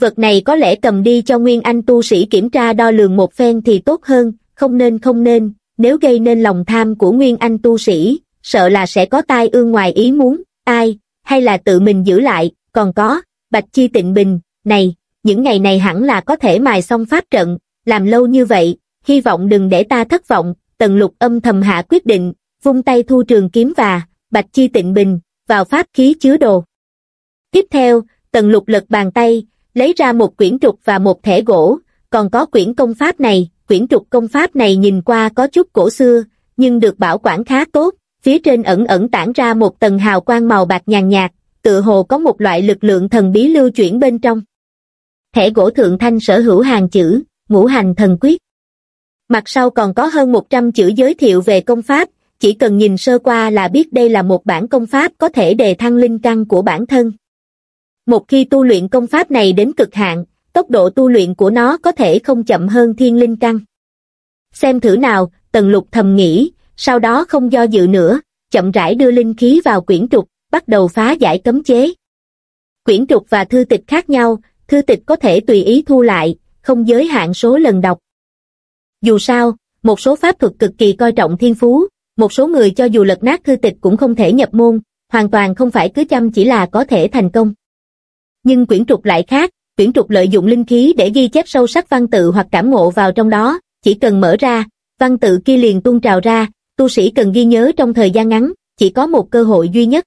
Vật này có lẽ cầm đi cho Nguyên Anh tu sĩ kiểm tra đo lường một phen thì tốt hơn, không nên không nên, nếu gây nên lòng tham của Nguyên Anh tu sĩ, sợ là sẽ có tai ương ngoài ý muốn, ai, hay là tự mình giữ lại, còn có, Bạch Chi Tịnh Bình, này, những ngày này hẳn là có thể mài xong pháp trận, làm lâu như vậy, hy vọng đừng để ta thất vọng, tần lục âm thầm hạ quyết định, vung tay thu trường kiếm và, Bạch Chi Tịnh Bình, vào pháp khí chứa đồ. Tiếp theo, tần lục lật bàn tay, lấy ra một quyển trục và một thẻ gỗ, còn có quyển công pháp này, quyển trục công pháp này nhìn qua có chút cổ xưa, nhưng được bảo quản khá tốt, phía trên ẩn ẩn tản ra một tầng hào quang màu bạc nhàn nhạt, tựa hồ có một loại lực lượng thần bí lưu chuyển bên trong. Thẻ gỗ thượng thanh sở hữu hàng chữ, ngũ hành thần quyết. Mặt sau còn có hơn 100 chữ giới thiệu về công pháp, chỉ cần nhìn sơ qua là biết đây là một bản công pháp có thể đề thăng linh căn của bản thân. Một khi tu luyện công pháp này đến cực hạn, tốc độ tu luyện của nó có thể không chậm hơn thiên linh căn. Xem thử nào, tần lục thầm nghĩ, sau đó không do dự nữa, chậm rãi đưa linh khí vào quyển trục, bắt đầu phá giải cấm chế. Quyển trục và thư tịch khác nhau, thư tịch có thể tùy ý thu lại, không giới hạn số lần đọc. Dù sao, một số pháp thuật cực kỳ coi trọng thiên phú, một số người cho dù lật nát thư tịch cũng không thể nhập môn, hoàn toàn không phải cứ chăm chỉ là có thể thành công. Nhưng quyển trục lại khác, quyển trục lợi dụng linh khí để ghi chép sâu sắc văn tự hoặc cảm ngộ vào trong đó, chỉ cần mở ra, văn tự kia liền tuôn trào ra, tu sĩ cần ghi nhớ trong thời gian ngắn, chỉ có một cơ hội duy nhất.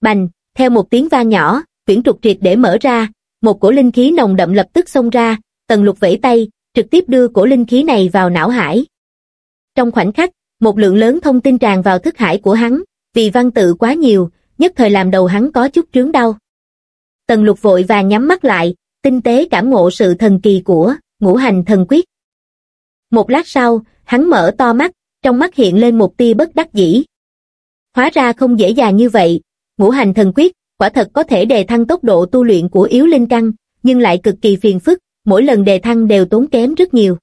Bành, theo một tiếng vang nhỏ, quyển trục triệt để mở ra, một cổ linh khí nồng đậm lập tức xông ra, tần lục vẫy tay, trực tiếp đưa cổ linh khí này vào não hải. Trong khoảnh khắc, một lượng lớn thông tin tràn vào thức hải của hắn, vì văn tự quá nhiều, nhất thời làm đầu hắn có chút trướng đau. Tần lục vội vàng nhắm mắt lại, tinh tế cảm ngộ sự thần kỳ của ngũ hành thần quyết. Một lát sau, hắn mở to mắt, trong mắt hiện lên một tia bất đắc dĩ. Hóa ra không dễ dàng như vậy, ngũ hành thần quyết, quả thật có thể đề thăng tốc độ tu luyện của yếu linh căn, nhưng lại cực kỳ phiền phức, mỗi lần đề thăng đều tốn kém rất nhiều.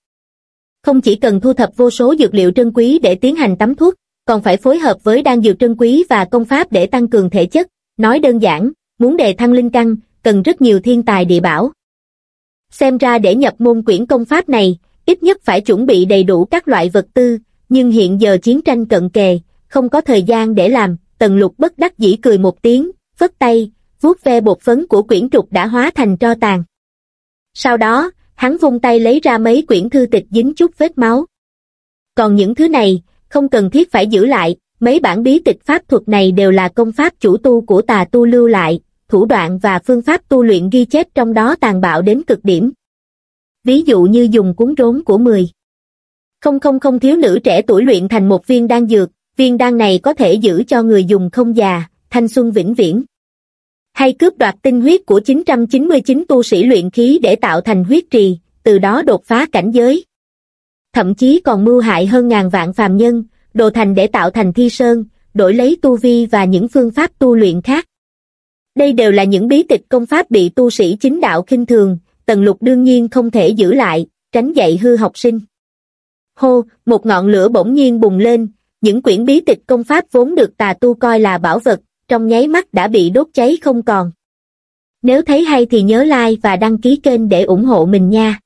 Không chỉ cần thu thập vô số dược liệu trân quý để tiến hành tắm thuốc, còn phải phối hợp với đan dược trân quý và công pháp để tăng cường thể chất, nói đơn giản, muốn đề thăng linh căn, cần rất nhiều thiên tài địa bảo. Xem ra để nhập môn quyển công pháp này, ít nhất phải chuẩn bị đầy đủ các loại vật tư, nhưng hiện giờ chiến tranh cận kề, không có thời gian để làm, tần lục bất đắc dĩ cười một tiếng, vất tay, vuốt ve bột phấn của quyển trục đã hóa thành tro tàn. Sau đó, hắn vung tay lấy ra mấy quyển thư tịch dính chút vết máu. Còn những thứ này, không cần thiết phải giữ lại, mấy bản bí tịch pháp thuật này đều là công pháp chủ tu của tà tu lưu lại, thủ đoạn và phương pháp tu luyện ghi chép trong đó tàn bạo đến cực điểm. Ví dụ như dùng cuốn rốn của 10. Không không không thiếu nữ trẻ tuổi luyện thành một viên đan dược, viên đan này có thể giữ cho người dùng không già, thanh xuân vĩnh viễn. Hay cướp đoạt tinh huyết của 999 tu sĩ luyện khí để tạo thành huyết trì, từ đó đột phá cảnh giới. Thậm chí còn mưu hại hơn ngàn vạn phàm nhân, đồ thành để tạo thành thi sơn, đổi lấy tu vi và những phương pháp tu luyện khác. Đây đều là những bí tịch công pháp bị tu sĩ chính đạo khinh thường, Tần Lục đương nhiên không thể giữ lại, tránh dạy hư học sinh. Hô, một ngọn lửa bỗng nhiên bùng lên, những quyển bí tịch công pháp vốn được tà tu coi là bảo vật, trong nháy mắt đã bị đốt cháy không còn. Nếu thấy hay thì nhớ like và đăng ký kênh để ủng hộ mình nha.